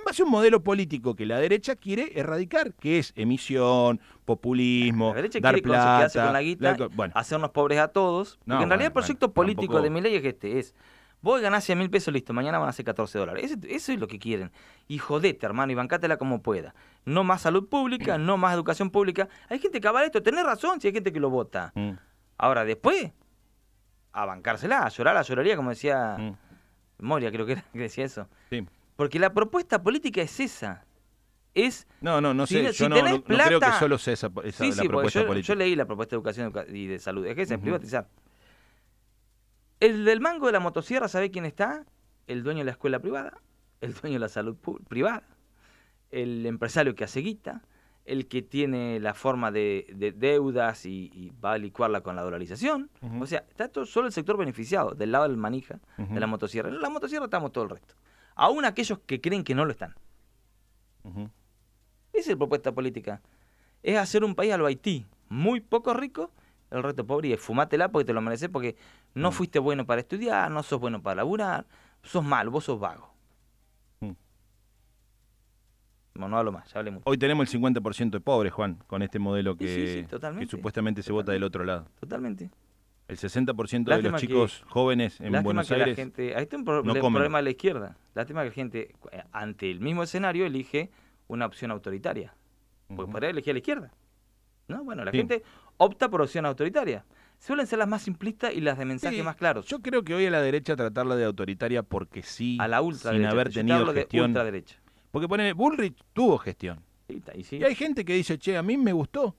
Speaker 1: En base a un modelo político que la derecha quiere erradicar, que es emisión, populismo,
Speaker 2: La derecha
Speaker 1: dar
Speaker 2: quiere con-
Speaker 1: plata.
Speaker 2: quedarse con la guita,
Speaker 1: la- bueno,
Speaker 2: hacernos pobres a todos. Porque
Speaker 1: No,
Speaker 2: en realidad el proyecto
Speaker 1: bueno,
Speaker 2: político
Speaker 1: tampoco-
Speaker 2: de mi ley es este, es vos ganás 100 mil pesos, listo, mañana van a ser 14 dólares. Eso, eso es lo que quieren. Y jodete, hermano, y bancátela como pueda. No más salud pública, no más educación pública. Hay gente que avala esto, tenés razón si hay gente que lo vota.
Speaker 1: mm,
Speaker 2: Ahora, después, a bancársela, a llorar, a lloraría, como decía
Speaker 1: mm,
Speaker 2: Moria, creo que era que decía eso.
Speaker 1: sí.
Speaker 2: Porque la propuesta política es esa. Es
Speaker 1: No, no, no
Speaker 2: Si
Speaker 1: sé.
Speaker 2: no-
Speaker 1: yo
Speaker 2: si
Speaker 1: no, no creo que
Speaker 2: plata-
Speaker 1: solo sea esa, esa
Speaker 2: Sí,
Speaker 1: la
Speaker 2: sí,
Speaker 1: propuesta
Speaker 2: yo,
Speaker 1: política.
Speaker 2: yo leí la propuesta de educación educa- y de salud. Es que es privatizar. El del mango de la motosierra, ¿sabe quién está? El dueño de la escuela privada, el dueño de la salud privada, el empresario que hace guita, el que tiene la forma de, de deudas y, y va a licuarla con la dolarización. O sea, está todo, solo el sector beneficiado del lado del manija de la motosierra. En la motosierra estamos todo el resto. Aún aquellos que creen que no lo están. Esa es la propuesta política. Es hacer un país a lo Haití, muy poco rico, el resto pobre, y fumátela porque te lo mereces, porque no
Speaker 1: Mm.
Speaker 2: fuiste bueno para estudiar, no sos bueno para laburar, sos malo, vos sos vago.
Speaker 1: Mm.
Speaker 2: No hablo más, ya hablé mucho.
Speaker 1: Hoy tenemos el 50% de pobres, Juan, con este modelo que,
Speaker 2: Sí, sí, sí,
Speaker 1: que
Speaker 2: totalmente.
Speaker 1: supuestamente se vota del otro lado.
Speaker 2: Totalmente.
Speaker 1: El 60% de
Speaker 2: Lástima
Speaker 1: los
Speaker 2: que-
Speaker 1: chicos jóvenes en Buenos
Speaker 2: que
Speaker 1: Aires.
Speaker 2: la gente. Ahí está un pro-
Speaker 1: no
Speaker 2: el problema de la izquierda. Lástima que la gente, eh, ante el mismo escenario, elige una opción autoritaria. Porque
Speaker 1: Ujú.
Speaker 2: podría elegir a la izquierda. ¿No? Bueno, la
Speaker 1: Sí.
Speaker 2: gente opta por opción autoritaria. Suelen ser las más simplistas y las de mensaje
Speaker 1: Sí,
Speaker 2: más claros.
Speaker 1: Yo creo que hoy a la derecha tratarla de autoritaria porque sí,
Speaker 2: a la
Speaker 1: sin
Speaker 2: ultraderecha.
Speaker 1: haber
Speaker 2: Yo te
Speaker 1: tenido
Speaker 2: de
Speaker 1: gestión.
Speaker 2: ultraderecha.
Speaker 1: Porque pone Bullrich tuvo gestión.
Speaker 2: Sí, está, y sí.
Speaker 1: Y hay gente que dice, che, a mí me gustó.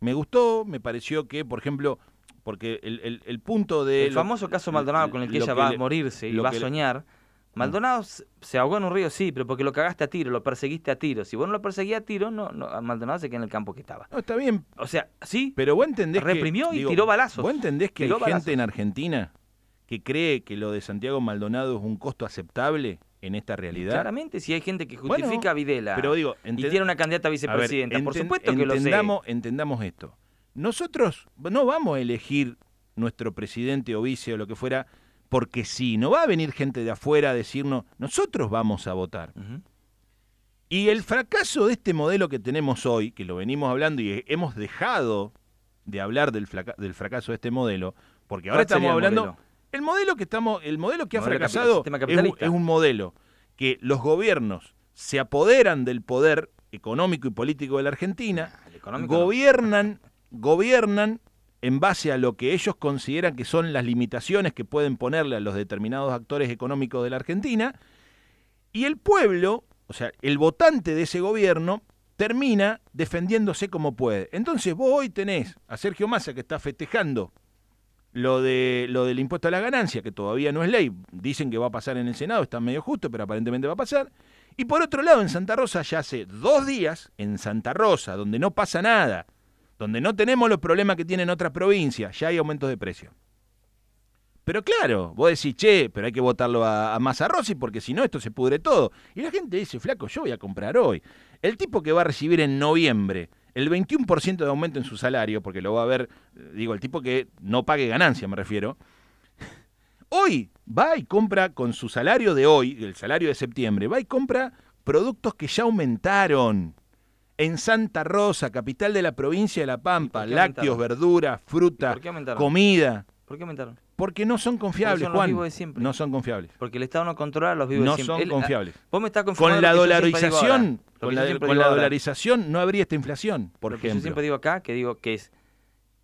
Speaker 1: Me gustó, me pareció que, por ejemplo, porque el, el- el punto de...
Speaker 2: el
Speaker 1: lo-
Speaker 2: famoso caso Maldonado con el que ella
Speaker 1: que
Speaker 2: va
Speaker 1: le-
Speaker 2: a morirse y va a soñar, Maldonado se- ahogó en un río, sí, pero porque lo cagaste a tiro, lo perseguiste a tiro. Si vos no lo perseguías a tiro, no, Maldonado se queda en el campo que estaba.
Speaker 1: No, está bien,
Speaker 2: O sea, sí,
Speaker 1: pero vos entendés
Speaker 2: Reprimió
Speaker 1: que...
Speaker 2: y tiró balazos.
Speaker 1: ¿Vos entendés que
Speaker 2: Tiró
Speaker 1: hay gente en Argentina que cree que lo de Santiago Maldonado es un costo aceptable en esta realidad?
Speaker 2: claramente, si hay gente que
Speaker 1: Bueno,
Speaker 2: justifica a Videla
Speaker 1: Pero digo,
Speaker 2: y tiene una candidata a
Speaker 1: A ver,
Speaker 2: vicepresidenta, por supuesto que lo sé.
Speaker 1: entendamos esto. Nosotros no vamos a elegir nuestro presidente o vice o lo que fuera porque sí. No va a venir gente de afuera a decirnos, nosotros vamos a votar. Y el fracaso de este modelo que tenemos hoy, que lo venimos hablando y hemos dejado de hablar del, fracaso de este modelo, porque ahora
Speaker 2: ¿Cuál sería
Speaker 1: estamos
Speaker 2: el
Speaker 1: hablando...
Speaker 2: modelo?
Speaker 1: El modelo que estamos, el modelo que ha
Speaker 2: Modelo
Speaker 1: fracasado es un,
Speaker 2: capitalista.
Speaker 1: es un modelo que los gobiernos se apoderan del poder económico y político de la Argentina,
Speaker 2: económico no.
Speaker 1: Gobiernan, en base a lo que ellos consideran que son las limitaciones que pueden ponerle a los determinados actores económicos de la Argentina, y el pueblo, o sea, el votante de ese gobierno, termina defendiéndose como puede. Entonces vos hoy tenés a Sergio Massa que está festejando lo, de, lo del impuesto a la ganancia, que todavía no es ley, dicen que va a pasar en el Senado, está medio justo, pero aparentemente va a pasar. Y por otro lado, en Santa Rosa ya hace dos días, en Santa Rosa, donde no pasa nada, donde no tenemos los problemas que tienen otras provincias, ya hay aumentos de precio. Pero claro, vos decís, che, pero hay que votarlo a, a Massa Rossi porque si no esto se pudre todo. Y la gente dice, flaco, yo voy a comprar hoy. El tipo que va a recibir en noviembre el 21% de aumento en su salario, porque lo va a ver, eh, digo, el tipo que no pague ganancia, me refiero, hoy va y compra con su salario de hoy, el salario de septiembre, va y compra productos que ya aumentaron. En Santa Rosa, capital de la provincia de La Pampa, lácteos, verduras,
Speaker 2: ¿Y
Speaker 1: fruta,
Speaker 2: por qué aumentaron?
Speaker 1: comida,
Speaker 2: ¿Por qué aumentaron?
Speaker 1: porque no son confiables,
Speaker 2: son los
Speaker 1: Juan.
Speaker 2: vivos de siempre.
Speaker 1: No son confiables.
Speaker 2: Porque el Estado no controla a los vivos
Speaker 1: No
Speaker 2: de siempre.
Speaker 1: son
Speaker 2: Él-
Speaker 1: confiables.
Speaker 2: ah, Vos me estás
Speaker 1: Con la dolarización, con la, con la dolarización no habría esta inflación, por
Speaker 2: lo que yo
Speaker 1: ejemplo.
Speaker 2: siempre digo acá, que digo que es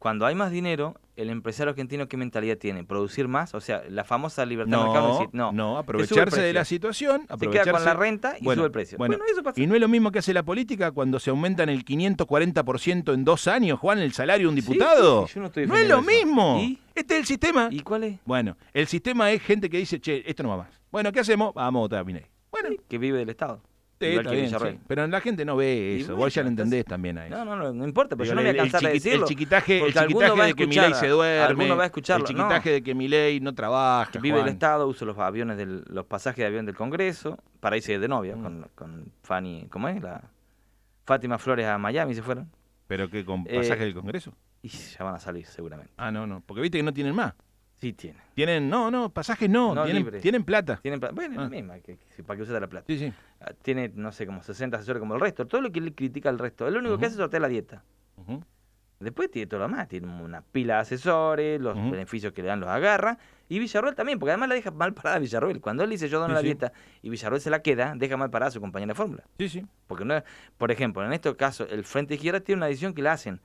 Speaker 2: cuando hay más dinero, el empresario argentino qué mentalidad tiene, producir más, o sea, la famosa libertad de mercado
Speaker 1: No,
Speaker 2: decir, no,
Speaker 1: no, aprovecharse de la situación,
Speaker 2: Se queda
Speaker 1: aprovecharse
Speaker 2: con la renta y
Speaker 1: Bueno,
Speaker 2: sube el precio.
Speaker 1: Bueno,
Speaker 2: Bueno, eso pasa.
Speaker 1: y no es lo mismo que hace la política cuando se aumentan el 540% en dos años, Juan, el salario de un
Speaker 2: Sí,
Speaker 1: diputado.
Speaker 2: sí, yo no estoy
Speaker 1: no es lo
Speaker 2: eso.
Speaker 1: mismo.
Speaker 2: ¿Y?
Speaker 1: Este es el sistema.
Speaker 2: ¿Y cuál es?
Speaker 1: Bueno, el sistema es gente que dice, che, esto no va más. Bueno, ¿qué hacemos? Vamos a votar a. Bueno,
Speaker 2: Sí, que vive del Estado.
Speaker 1: Sí,
Speaker 2: Igual
Speaker 1: está
Speaker 2: que
Speaker 1: bien,
Speaker 2: Villarroel.
Speaker 1: sí. pero la gente no ve
Speaker 2: Y
Speaker 1: eso.
Speaker 2: bueno,
Speaker 1: Vos ya lo entendés
Speaker 2: entonces-
Speaker 1: también a eso.
Speaker 2: No, no, no, no importa, pero yo no voy a
Speaker 1: el- el
Speaker 2: cansar de
Speaker 1: chiqui-
Speaker 2: decirlo.
Speaker 1: El chiquitaje, el
Speaker 2: porque alguno
Speaker 1: chiquitaje
Speaker 2: va a
Speaker 1: de que
Speaker 2: escuchar,
Speaker 1: Milei se duerme.
Speaker 2: alguno va a escucharlo,
Speaker 1: El chiquitaje de que Milei no trabaja.
Speaker 2: vive
Speaker 1: Juan.
Speaker 2: Estado, uso los aviones del, los pasajes de avión del Congreso, para irse de novia
Speaker 1: Mm.
Speaker 2: con, con Fanny, ¿cómo es? La Fátima Flores a Miami se fueron.
Speaker 1: Pero que con
Speaker 2: Eh,
Speaker 1: pasaje del Congreso.
Speaker 2: Y ya van a salir seguramente.
Speaker 1: Ah, no, no. Porque viste que no tienen más.
Speaker 2: Sí tiene.
Speaker 1: Tienen, no, no, pasajes no.
Speaker 2: No,
Speaker 1: tienen, tienen plata.
Speaker 2: Tienen pla- bueno, es
Speaker 1: Ah.
Speaker 2: la misma, que, que- para que use la plata.
Speaker 1: Sí, sí.
Speaker 2: Ah, Tiene, no sé, como 60 asesores como el resto. Todo lo que él critica al resto. Lo único que hace es sortear la dieta. Después tiene todo lo demás. Tiene una pila de asesores, los beneficios que le dan los agarra. Y Villarroel también, porque además la deja mal parada a Villarroel. Cuando él dice yo dono
Speaker 1: Sí,
Speaker 2: la
Speaker 1: sí.
Speaker 2: dieta y Villarroel se la queda, deja mal parada a su compañera de fórmula.
Speaker 1: Sí, sí.
Speaker 2: Porque no por ejemplo, en este caso, el Frente Izquierda tiene una decisión que la hacen.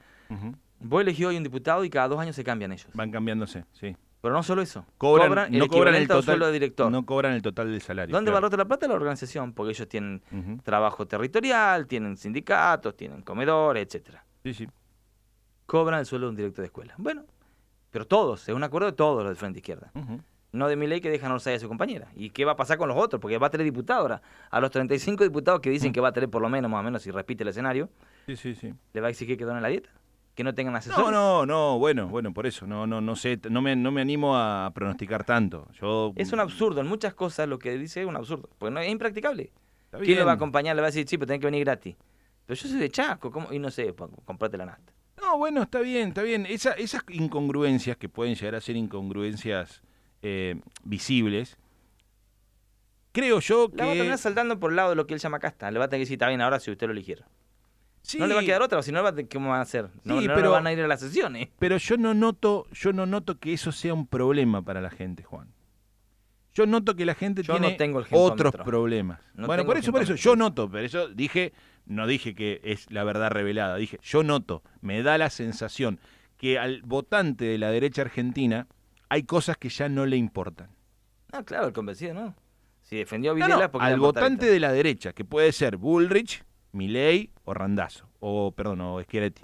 Speaker 2: Vos elegís hoy un diputado y cada dos años se cambian ellos.
Speaker 1: Van cambiándose, sí.
Speaker 2: Pero no solo eso.
Speaker 1: Cobran,
Speaker 2: el
Speaker 1: no cobran el total.
Speaker 2: sueldo de director.
Speaker 1: No cobran el total del salario.
Speaker 2: ¿Dónde va
Speaker 1: claro.
Speaker 2: rota la plata? La organización, porque ellos tienen trabajo territorial, tienen sindicatos, tienen comedores, etcétera.
Speaker 1: Sí, sí.
Speaker 2: Cobran el sueldo de un director de escuela. Bueno, pero todos, es un acuerdo de todos los del Frente Izquierda. No de mi ley que dejan Orsay a su compañera. ¿Y qué va a pasar con los otros? Porque va a tener diputados ahora. A los 35 diputados que dicen
Speaker 1: Mm.
Speaker 2: que va a tener por lo menos, más o menos, si repite el escenario,
Speaker 1: Sí, sí, sí.
Speaker 2: le va a exigir que donen la dieta. Que no tengan asesores.
Speaker 1: No, no, no, bueno, bueno, por eso, no, no, no sé, no me, no me animo a pronosticar tanto. Yo
Speaker 2: Es un absurdo. En muchas cosas lo que dice es un absurdo. Porque no, es impracticable.
Speaker 1: Está
Speaker 2: ¿Quién le va a
Speaker 1: bien.
Speaker 2: acompañar? Le va a decir, sí, pero tenés que venir gratis. Pero yo soy de Chaco, ¿cómo? Y no sé, comprate la nafta.
Speaker 1: No, bueno, está bien, está bien. Esa- esas incongruencias que pueden llegar a ser incongruencias eh, visibles, creo yo
Speaker 2: La va a terminar
Speaker 1: que...
Speaker 2: saltando por el lado de lo que él llama casta. Le va a tener que decir, está bien, ahora si usted lo eligiera.
Speaker 1: Sí,
Speaker 2: No le va a quedar otra, si no, va a tener- ¿cómo van a hacer? No,
Speaker 1: Sí,
Speaker 2: no
Speaker 1: pero-
Speaker 2: van a ir a las sesiones.
Speaker 1: Pero yo no noto, yo no noto que eso sea un problema para la gente, Juan. Yo noto que la gente
Speaker 2: Yo no
Speaker 1: tiene
Speaker 2: tengo el
Speaker 1: otros problemas.
Speaker 2: No
Speaker 1: bueno, por eso, por eso, yo noto, pero eso dije, no dije que es la verdad revelada, dije, yo noto, me da la sensación que al votante de la derecha argentina hay cosas que ya no le importan.
Speaker 2: Ah, claro, el convencido, ¿no? Si defendió a
Speaker 1: No,
Speaker 2: Videla,
Speaker 1: no,
Speaker 2: porque
Speaker 1: al votante de la derecha, que puede ser Bullrich, Milei o Randazo, o perdón, o Schiaretti.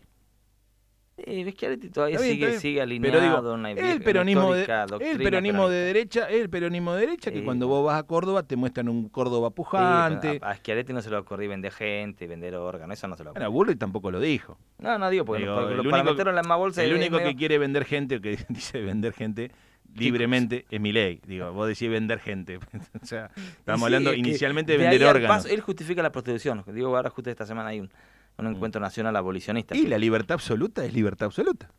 Speaker 2: Eh, Schiaretti todavía
Speaker 1: bien,
Speaker 2: sigue, alineado
Speaker 1: Pero digo,
Speaker 2: una
Speaker 1: el peronismo, de, el peronismo de derecha, el peronismo de derecha que cuando vos vas a Córdoba te muestran un Córdoba pujante.
Speaker 2: pero a, a Schiaretti no se le ocurrió vender gente, vender órganos, eso no se lo
Speaker 1: Bueno, Bullrich tampoco lo dijo.
Speaker 2: No, no digo, porque,
Speaker 1: Digo,
Speaker 2: porque
Speaker 1: el
Speaker 2: lo-
Speaker 1: único
Speaker 2: para meterlo en la misma bolsa
Speaker 1: El único
Speaker 2: medio-
Speaker 1: que quiere vender gente, o que dice vender gente libremente, es mi ley. Digo, vos decís vender gente. o sea, estamos
Speaker 2: Sí,
Speaker 1: hablando
Speaker 2: es
Speaker 1: inicialmente de
Speaker 2: de
Speaker 1: vender órganos.
Speaker 2: paso, él justifica la prostitución. Digo, ahora justo esta semana hay un, un encuentro nacional abolicionista.
Speaker 1: Y
Speaker 2: que-
Speaker 1: la libertad absoluta es libertad absoluta.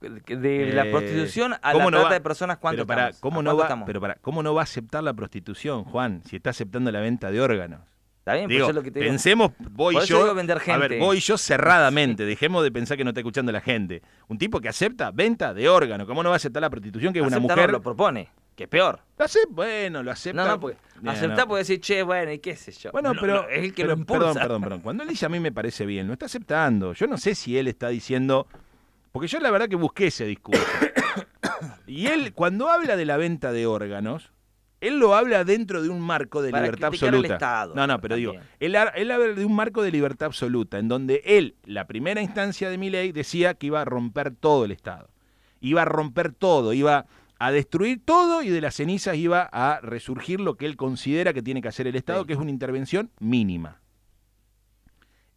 Speaker 2: de la
Speaker 1: Eh,
Speaker 2: prostitución a la
Speaker 1: ¿cómo no
Speaker 2: trata
Speaker 1: va-
Speaker 2: de personas, ¿cuánto
Speaker 1: Pero para,
Speaker 2: estamos?
Speaker 1: ¿cómo
Speaker 2: ¿A
Speaker 1: no va,
Speaker 2: estamos?
Speaker 1: pero para, ¿cómo no va a aceptar la prostitución, Juan, si está aceptando la venta de órganos?
Speaker 2: Está bien,
Speaker 1: Digo,
Speaker 2: pues es lo que te digo.
Speaker 1: pensemos, voy
Speaker 2: Por eso
Speaker 1: yo,
Speaker 2: digo vender
Speaker 1: a ver,
Speaker 2: gente.
Speaker 1: voy yo cerradamente, dejemos de pensar que no está escuchando la gente. Un tipo que acepta venta de órganos, ¿cómo no va a aceptar la prostitución que es una
Speaker 2: Acepta,
Speaker 1: mujer?
Speaker 2: no, lo propone, que es peor.
Speaker 1: Lo acepta, bueno, lo acepta.
Speaker 2: No, no, porque
Speaker 1: no.
Speaker 2: puede decir, che, bueno, y qué sé yo.
Speaker 1: Bueno,
Speaker 2: No,
Speaker 1: pero,
Speaker 2: no, es el que
Speaker 1: pero-
Speaker 2: lo impulsa.
Speaker 1: Perdón, perdón, perdón. Cuando él dice a mí me parece bien, lo está aceptando. Yo no sé si él está diciendo. Porque yo la verdad que busqué ese discurso. y él, cuando habla de la venta de órganos, él lo habla dentro de un marco de
Speaker 2: Para
Speaker 1: libertad absoluta.
Speaker 2: Estado,
Speaker 1: no, no, pero digo, él, ha- él habla de un marco de libertad absoluta, en donde él, la primera instancia de mi ley, decía que iba a romper todo el Estado. Iba a romper todo, iba a destruir todo y de las cenizas iba a resurgir lo que él considera que tiene que hacer el Estado,
Speaker 2: Sí.
Speaker 1: que es una intervención mínima.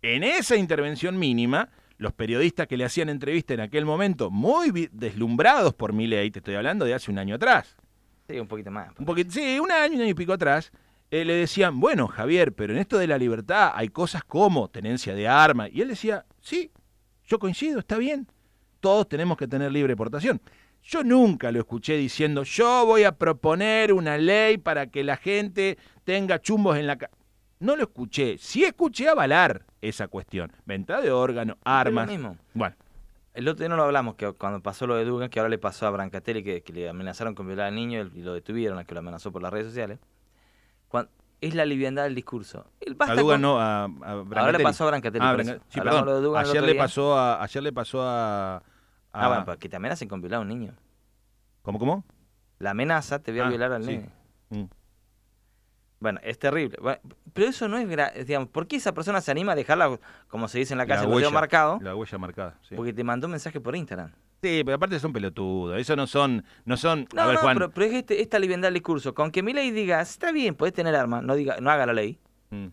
Speaker 1: En esa intervención mínima, los periodistas que le hacían entrevista en aquel momento, muy deslumbrados por mi ley, te estoy hablando de hace un año atrás,
Speaker 2: Sí, un poquito más.
Speaker 1: un poquito, sí, un año, un año y pico atrás, eh, le decían, bueno, Javier, pero en esto de la libertad hay cosas como tenencia de armas. Y él decía, sí, yo coincido, está bien, todos tenemos que tener libre portación. Yo nunca lo escuché diciendo, yo voy a proponer una ley para que la gente tenga chumbos en la casa. No lo escuché, sí escuché avalar esa cuestión. Venta de órganos, armas.
Speaker 2: Es lo mismo.
Speaker 1: Bueno,
Speaker 2: El otro día no lo hablamos, que cuando pasó lo de Dugan, que ahora le pasó a Brancatelli, que, que le amenazaron con violar al niño y lo detuvieron, al que lo amenazó por las redes sociales. Es la liviandad del discurso. Basta
Speaker 1: a Dugan
Speaker 2: con-
Speaker 1: no, a, a
Speaker 2: Ahora le
Speaker 1: Brancatelli.
Speaker 2: pasó a Brancatelli.
Speaker 1: Ah,
Speaker 2: por eso.
Speaker 1: Branca- sí,
Speaker 2: Hablamos
Speaker 1: perdón.
Speaker 2: lo de Dugan el
Speaker 1: ayer, le pasó a, ayer le pasó a... a-
Speaker 2: Ah, bueno, para que te amenacen con violar a un niño.
Speaker 1: ¿Cómo, cómo?
Speaker 2: La amenaza te voy a
Speaker 1: Ah,
Speaker 2: violar al
Speaker 1: sí.
Speaker 2: nene.
Speaker 1: Mm.
Speaker 2: Bueno, es terrible. Bueno, pero eso no es, gra- digamos, ¿por qué esa persona se anima a dejarla, como se dice en la calle, el dedo marcado?
Speaker 1: La huella marcada, sí.
Speaker 2: Porque te mandó un mensaje por Instagram.
Speaker 1: Sí, pero aparte son pelotudos. Eso no son... No son
Speaker 2: No,
Speaker 1: a ver,
Speaker 2: no,
Speaker 1: Juan.
Speaker 2: pero, pero es este, esta liviandad del discurso. Con que mi ley diga, está bien, podés tener armas, no diga, no haga la ley.
Speaker 1: Mm.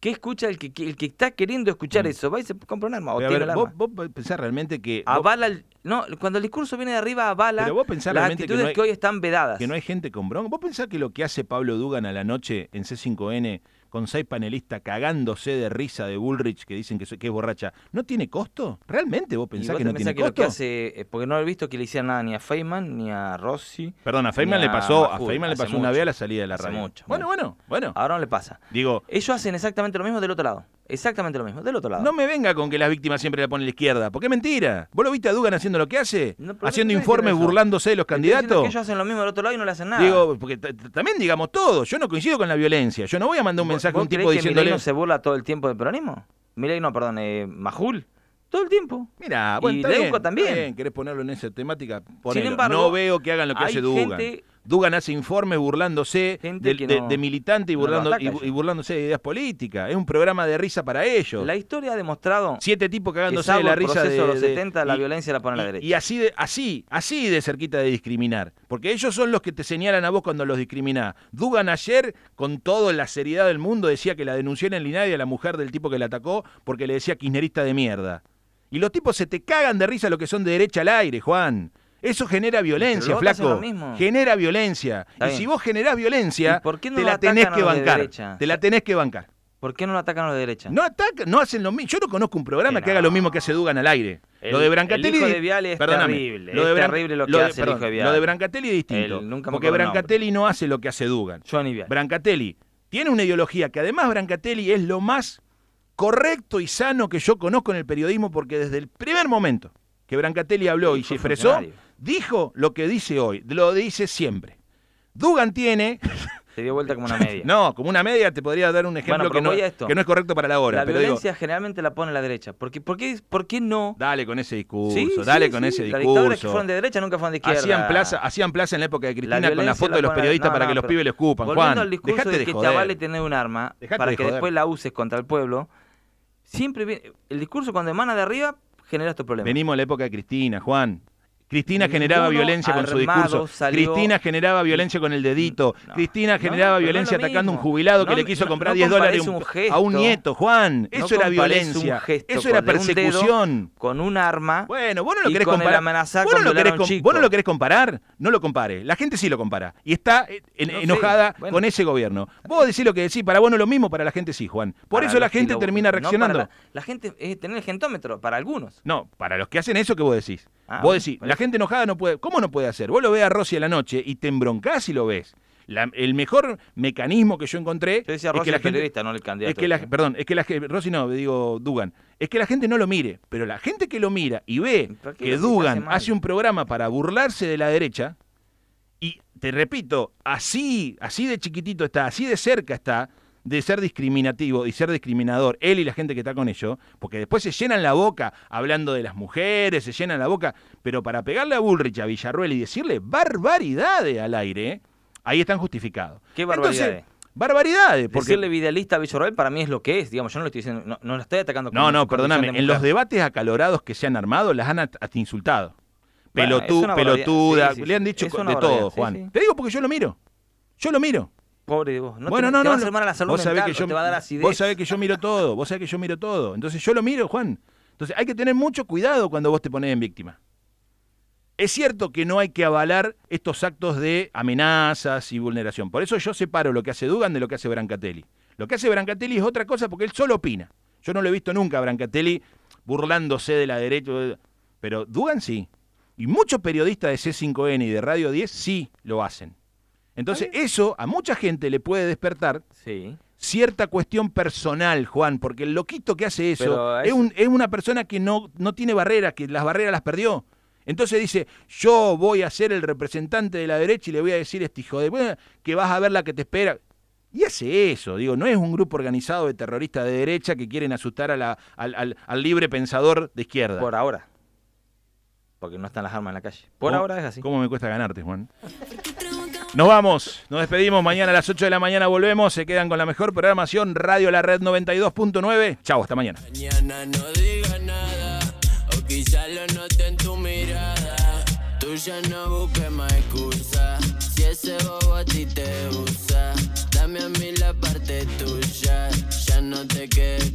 Speaker 2: ¿Qué escucha el que, que- el que está queriendo escuchar
Speaker 1: Mm.
Speaker 2: eso? Va y se compra un arma o tiene
Speaker 1: ver,
Speaker 2: el
Speaker 1: vos,
Speaker 2: arma.
Speaker 1: vos pensás realmente que... vos-
Speaker 2: Avala el- no, cuando el discurso viene de arriba, avala
Speaker 1: Pero vos pensás
Speaker 2: las
Speaker 1: realmente que
Speaker 2: actitudes
Speaker 1: no hay-
Speaker 2: que hoy están vedadas.
Speaker 1: que no hay gente con bronca. ¿Vos pensás que lo que hace Pablo Dugan a la noche en C5N con seis panelistas cagándose de risa de Bullrich que dicen que, que es borracha, no tiene costo? ¿Realmente vos pensás
Speaker 2: vos
Speaker 1: que no tiene
Speaker 2: que lo que
Speaker 1: costo?
Speaker 2: hace, eh, porque no he visto que le hicieran nada ni a Feynman ni a Rossi.
Speaker 1: Perdón, a Feynman le pasó, a Feynman le pasó una vez a la salida de la radio.
Speaker 2: mucho,
Speaker 1: bueno, bueno, bueno.
Speaker 2: Ahora no le pasa.
Speaker 1: Digo,
Speaker 2: Ellos hacen exactamente lo mismo del otro lado. Exactamente lo mismo, del otro lado.
Speaker 1: no me venga con que las víctimas siempre la ponen a la izquierda, porque es mentira. ¿Vos lo viste a Dugan haciendo lo que hace?
Speaker 2: No,
Speaker 1: haciendo informes burlándose de los candidatos.
Speaker 2: que ellos hacen lo mismo del otro lado y no le hacen nada.
Speaker 1: Digo, porque también digamos todo. Yo no coincido con la violencia. Yo no voy a mandar un
Speaker 2: ¿Vos-
Speaker 1: mensaje a un tipo
Speaker 2: que
Speaker 1: diciéndole.
Speaker 2: No se burla todo el tiempo del peronismo? Milei no, perdón, eh, Majul. Todo el tiempo.
Speaker 1: Mira, bueno,
Speaker 2: Y Leuco también.
Speaker 1: está bien, querés ponerlo en esa temática, ponelo.
Speaker 2: embargo,
Speaker 1: no veo que hagan lo que
Speaker 2: hay
Speaker 1: hace Dugan.
Speaker 2: gente-
Speaker 1: Dugan hace informes burlándose de,
Speaker 2: que
Speaker 1: de-
Speaker 2: no-
Speaker 1: de militante y,
Speaker 2: no
Speaker 1: burlando, y, burlándose de ideas políticas. Es un programa de risa para ellos.
Speaker 2: La historia ha demostrado
Speaker 1: Siete tipos cagándose de la risa de,
Speaker 2: de los
Speaker 1: de-
Speaker 2: 70, la
Speaker 1: y-
Speaker 2: violencia la pone a la derecha.
Speaker 1: Y así de, así, así de cerquita de discriminar. Porque ellos son los que te señalan a vos cuando los discriminás. Dugan ayer, con toda la seriedad del mundo, decía que la denunció en Linaria a la mujer del tipo que la atacó porque le decía kirchnerista de mierda. Y los tipos se te cagan de risa lo que son de derecha al aire, Juan. Eso genera violencia, flaco. Genera violencia.
Speaker 2: Está
Speaker 1: y
Speaker 2: bien.
Speaker 1: si vos generás violencia,
Speaker 2: ¿Y por qué no
Speaker 1: te la tenés que
Speaker 2: de
Speaker 1: bancar. Te la tenés que bancar.
Speaker 2: ¿Por qué no lo atacan a los de derecha?
Speaker 1: No atacan, no hacen lo mismo. Yo no conozco un programa
Speaker 2: Que
Speaker 1: que haga lo mismo que hace Dugan al aire.
Speaker 2: El-
Speaker 1: lo de Brancatelli.
Speaker 2: el hijo de Viale es terrible,
Speaker 1: Lo de
Speaker 2: es terrible lo que
Speaker 1: de-
Speaker 2: hace el hijo de Viale.
Speaker 1: Lo de Brancatelli es distinto.
Speaker 2: El- nunca
Speaker 1: porque Brancatelli no hace lo que hace Dugan.
Speaker 2: Johnny.
Speaker 1: Brancatelli tiene una ideología que además Brancatelli es lo más correcto y sano que yo conozco en el periodismo porque desde el primer momento que Brancatelli habló y se expresó. Dijo lo que dice hoy, lo dice siempre. Dugan tiene,
Speaker 2: Se dio vuelta como una media.
Speaker 1: no, como una media te podría dar un ejemplo
Speaker 2: Bueno,
Speaker 1: que, no,
Speaker 2: voy a esto.
Speaker 1: que no es correcto para la hora.
Speaker 2: la
Speaker 1: pero digo,
Speaker 2: violencia generalmente la pone la derecha. ¿Por qué, por qué, por qué no?
Speaker 1: dale con ese discurso,
Speaker 2: Sí,
Speaker 1: dale
Speaker 2: sí,
Speaker 1: con
Speaker 2: sí.
Speaker 1: ese
Speaker 2: Las dictaduras que
Speaker 1: discurso.
Speaker 2: fueron de derecha nunca fueron de izquierda.
Speaker 1: Hacían plaza, hacían plaza en la época de Cristina con la foto
Speaker 2: la
Speaker 1: de los periodistas
Speaker 2: no,
Speaker 1: para
Speaker 2: no,
Speaker 1: que los pibes le escupan.
Speaker 2: Volviendo
Speaker 1: Juan,
Speaker 2: al discurso
Speaker 1: dejate
Speaker 2: de
Speaker 1: de
Speaker 2: que
Speaker 1: joder.
Speaker 2: te vale tener un arma
Speaker 1: Dejate
Speaker 2: para
Speaker 1: de
Speaker 2: que
Speaker 1: joder.
Speaker 2: después la uses contra el pueblo, siempre viene, el discurso cuando emana de arriba genera estos problemas.
Speaker 1: Venimos a la época de Cristina, Juan. Cristina generaba
Speaker 2: Ninguno
Speaker 1: violencia con su discurso.
Speaker 2: salió-
Speaker 1: Cristina generaba violencia con el dedito.
Speaker 2: No,
Speaker 1: Cristina generaba
Speaker 2: no
Speaker 1: violencia atacando a un jubilado que le quiso comprar
Speaker 2: no
Speaker 1: 10 dólares
Speaker 2: compares
Speaker 1: un-
Speaker 2: un gesto.
Speaker 1: a un nieto, Juan. Eso era
Speaker 2: compares
Speaker 1: violencia.
Speaker 2: un gesto
Speaker 1: Eso era
Speaker 2: un dedo
Speaker 1: persecución.
Speaker 2: Con un arma.
Speaker 1: Bueno, vos no lo querés comparar. vos, no lo querés com- vos lo comparar, no lo compare. La gente sí lo compara. Y está eh, en- enojada
Speaker 2: bueno.
Speaker 1: con ese gobierno. Vos decís lo que decís, para vos no es lo mismo, para la gente sí, Juan. Por
Speaker 2: Para
Speaker 1: eso la gente termina reaccionando.
Speaker 2: la, la gente es tener el gentómetro, para algunos.
Speaker 1: No, para los que hacen eso que vos decís.
Speaker 2: Ah,
Speaker 1: vos decís, la gente enojada no puede. ¿Cómo no puede hacer? Vos lo ves a Rossi a la noche y te embroncás y lo ves. La- el mejor mecanismo que yo encontré
Speaker 2: Yo decía
Speaker 1: es
Speaker 2: Rossi
Speaker 1: que la gente.
Speaker 2: no el candidato.
Speaker 1: Es que la, perdón, es que la gente, Rossi no, digo Dugan, es que la gente no lo mire, pero la gente que lo mira y ve
Speaker 2: ¿Para qué
Speaker 1: que Dugan
Speaker 2: hace
Speaker 1: hace un programa para burlarse de la derecha, y te repito, así, así de chiquitito está, así de cerca está de ser discriminativo y ser discriminador, él y la gente que está con ellos, porque después se llenan la boca hablando de las mujeres, se llenan la boca, pero para pegarle a Bullrich, a Villarruel y decirle barbaridades al aire, ahí están justificados.
Speaker 2: ¿Qué
Speaker 1: Entonces,
Speaker 2: barbaridades?
Speaker 1: barbaridades, porque
Speaker 2: Decirle videalista a Villarroel para mí es lo que es, digamos, yo no lo estoy diciendo, no, no lo estoy atacando
Speaker 1: No,
Speaker 2: como
Speaker 1: no,
Speaker 2: condición
Speaker 1: perdóname. En los debates acalorados que se han armado, las han hasta insultado.
Speaker 2: Bueno,
Speaker 1: pelotuda,
Speaker 2: Sí, sí,
Speaker 1: le han dicho de todo, Juan.
Speaker 2: sí.
Speaker 1: Te digo porque yo lo miro. Yo lo miro.
Speaker 2: Pobre de vos, no
Speaker 1: bueno,
Speaker 2: te,
Speaker 1: no,
Speaker 2: te
Speaker 1: no.
Speaker 2: va a hacer mal a la salud
Speaker 1: vos sabés que yo,
Speaker 2: te va a dar acidez.
Speaker 1: Vos sabés que yo miro todo, vos sabés que yo miro todo. Entonces yo lo miro, Juan. Entonces hay que tener mucho cuidado cuando vos te pones en víctima. Es cierto que no hay que avalar estos actos de amenazas y vulneración. Por eso yo separo lo que hace Dugan de lo que hace Brancatelli. Lo que hace Brancatelli es otra cosa porque él solo opina. Yo no lo he visto nunca a Brancatelli burlándose de la derecha. Pero Dugan sí. Y muchos periodistas de C5N y de Radio 10 sí lo hacen. Entonces eso a mucha gente le puede despertar
Speaker 2: Sí.
Speaker 1: cierta cuestión personal, Juan, porque el loquito que hace eso, es, un- es una persona que no, no tiene barreras, que las barreras las perdió. Entonces dice, yo voy a ser el representante de la derecha y le voy a decir a este hijo de "Bueno, que vas a ver la que te espera. Y hace eso, digo, no es un grupo organizado de terroristas de derecha que quieren asustar a la- al, al- al libre pensador de izquierda.
Speaker 2: Por ahora. Porque no están las armas en la calle. Por
Speaker 1: ¿Cómo-
Speaker 2: ahora es así.
Speaker 1: ¿Cómo me cuesta ganarte, Juan? Nos vamos, nos despedimos. Mañana a las 8 de la mañana volvemos. Se quedan con la mejor programación Radio La Red 92.9. Chau, hasta mañana.
Speaker 3: Mañana no diga nada, o quizá lo note en tu mirada. Tú ya no busques más excusa, si ese bobo a ti te usa. Dame a mí la parte tuya, ya no te quedes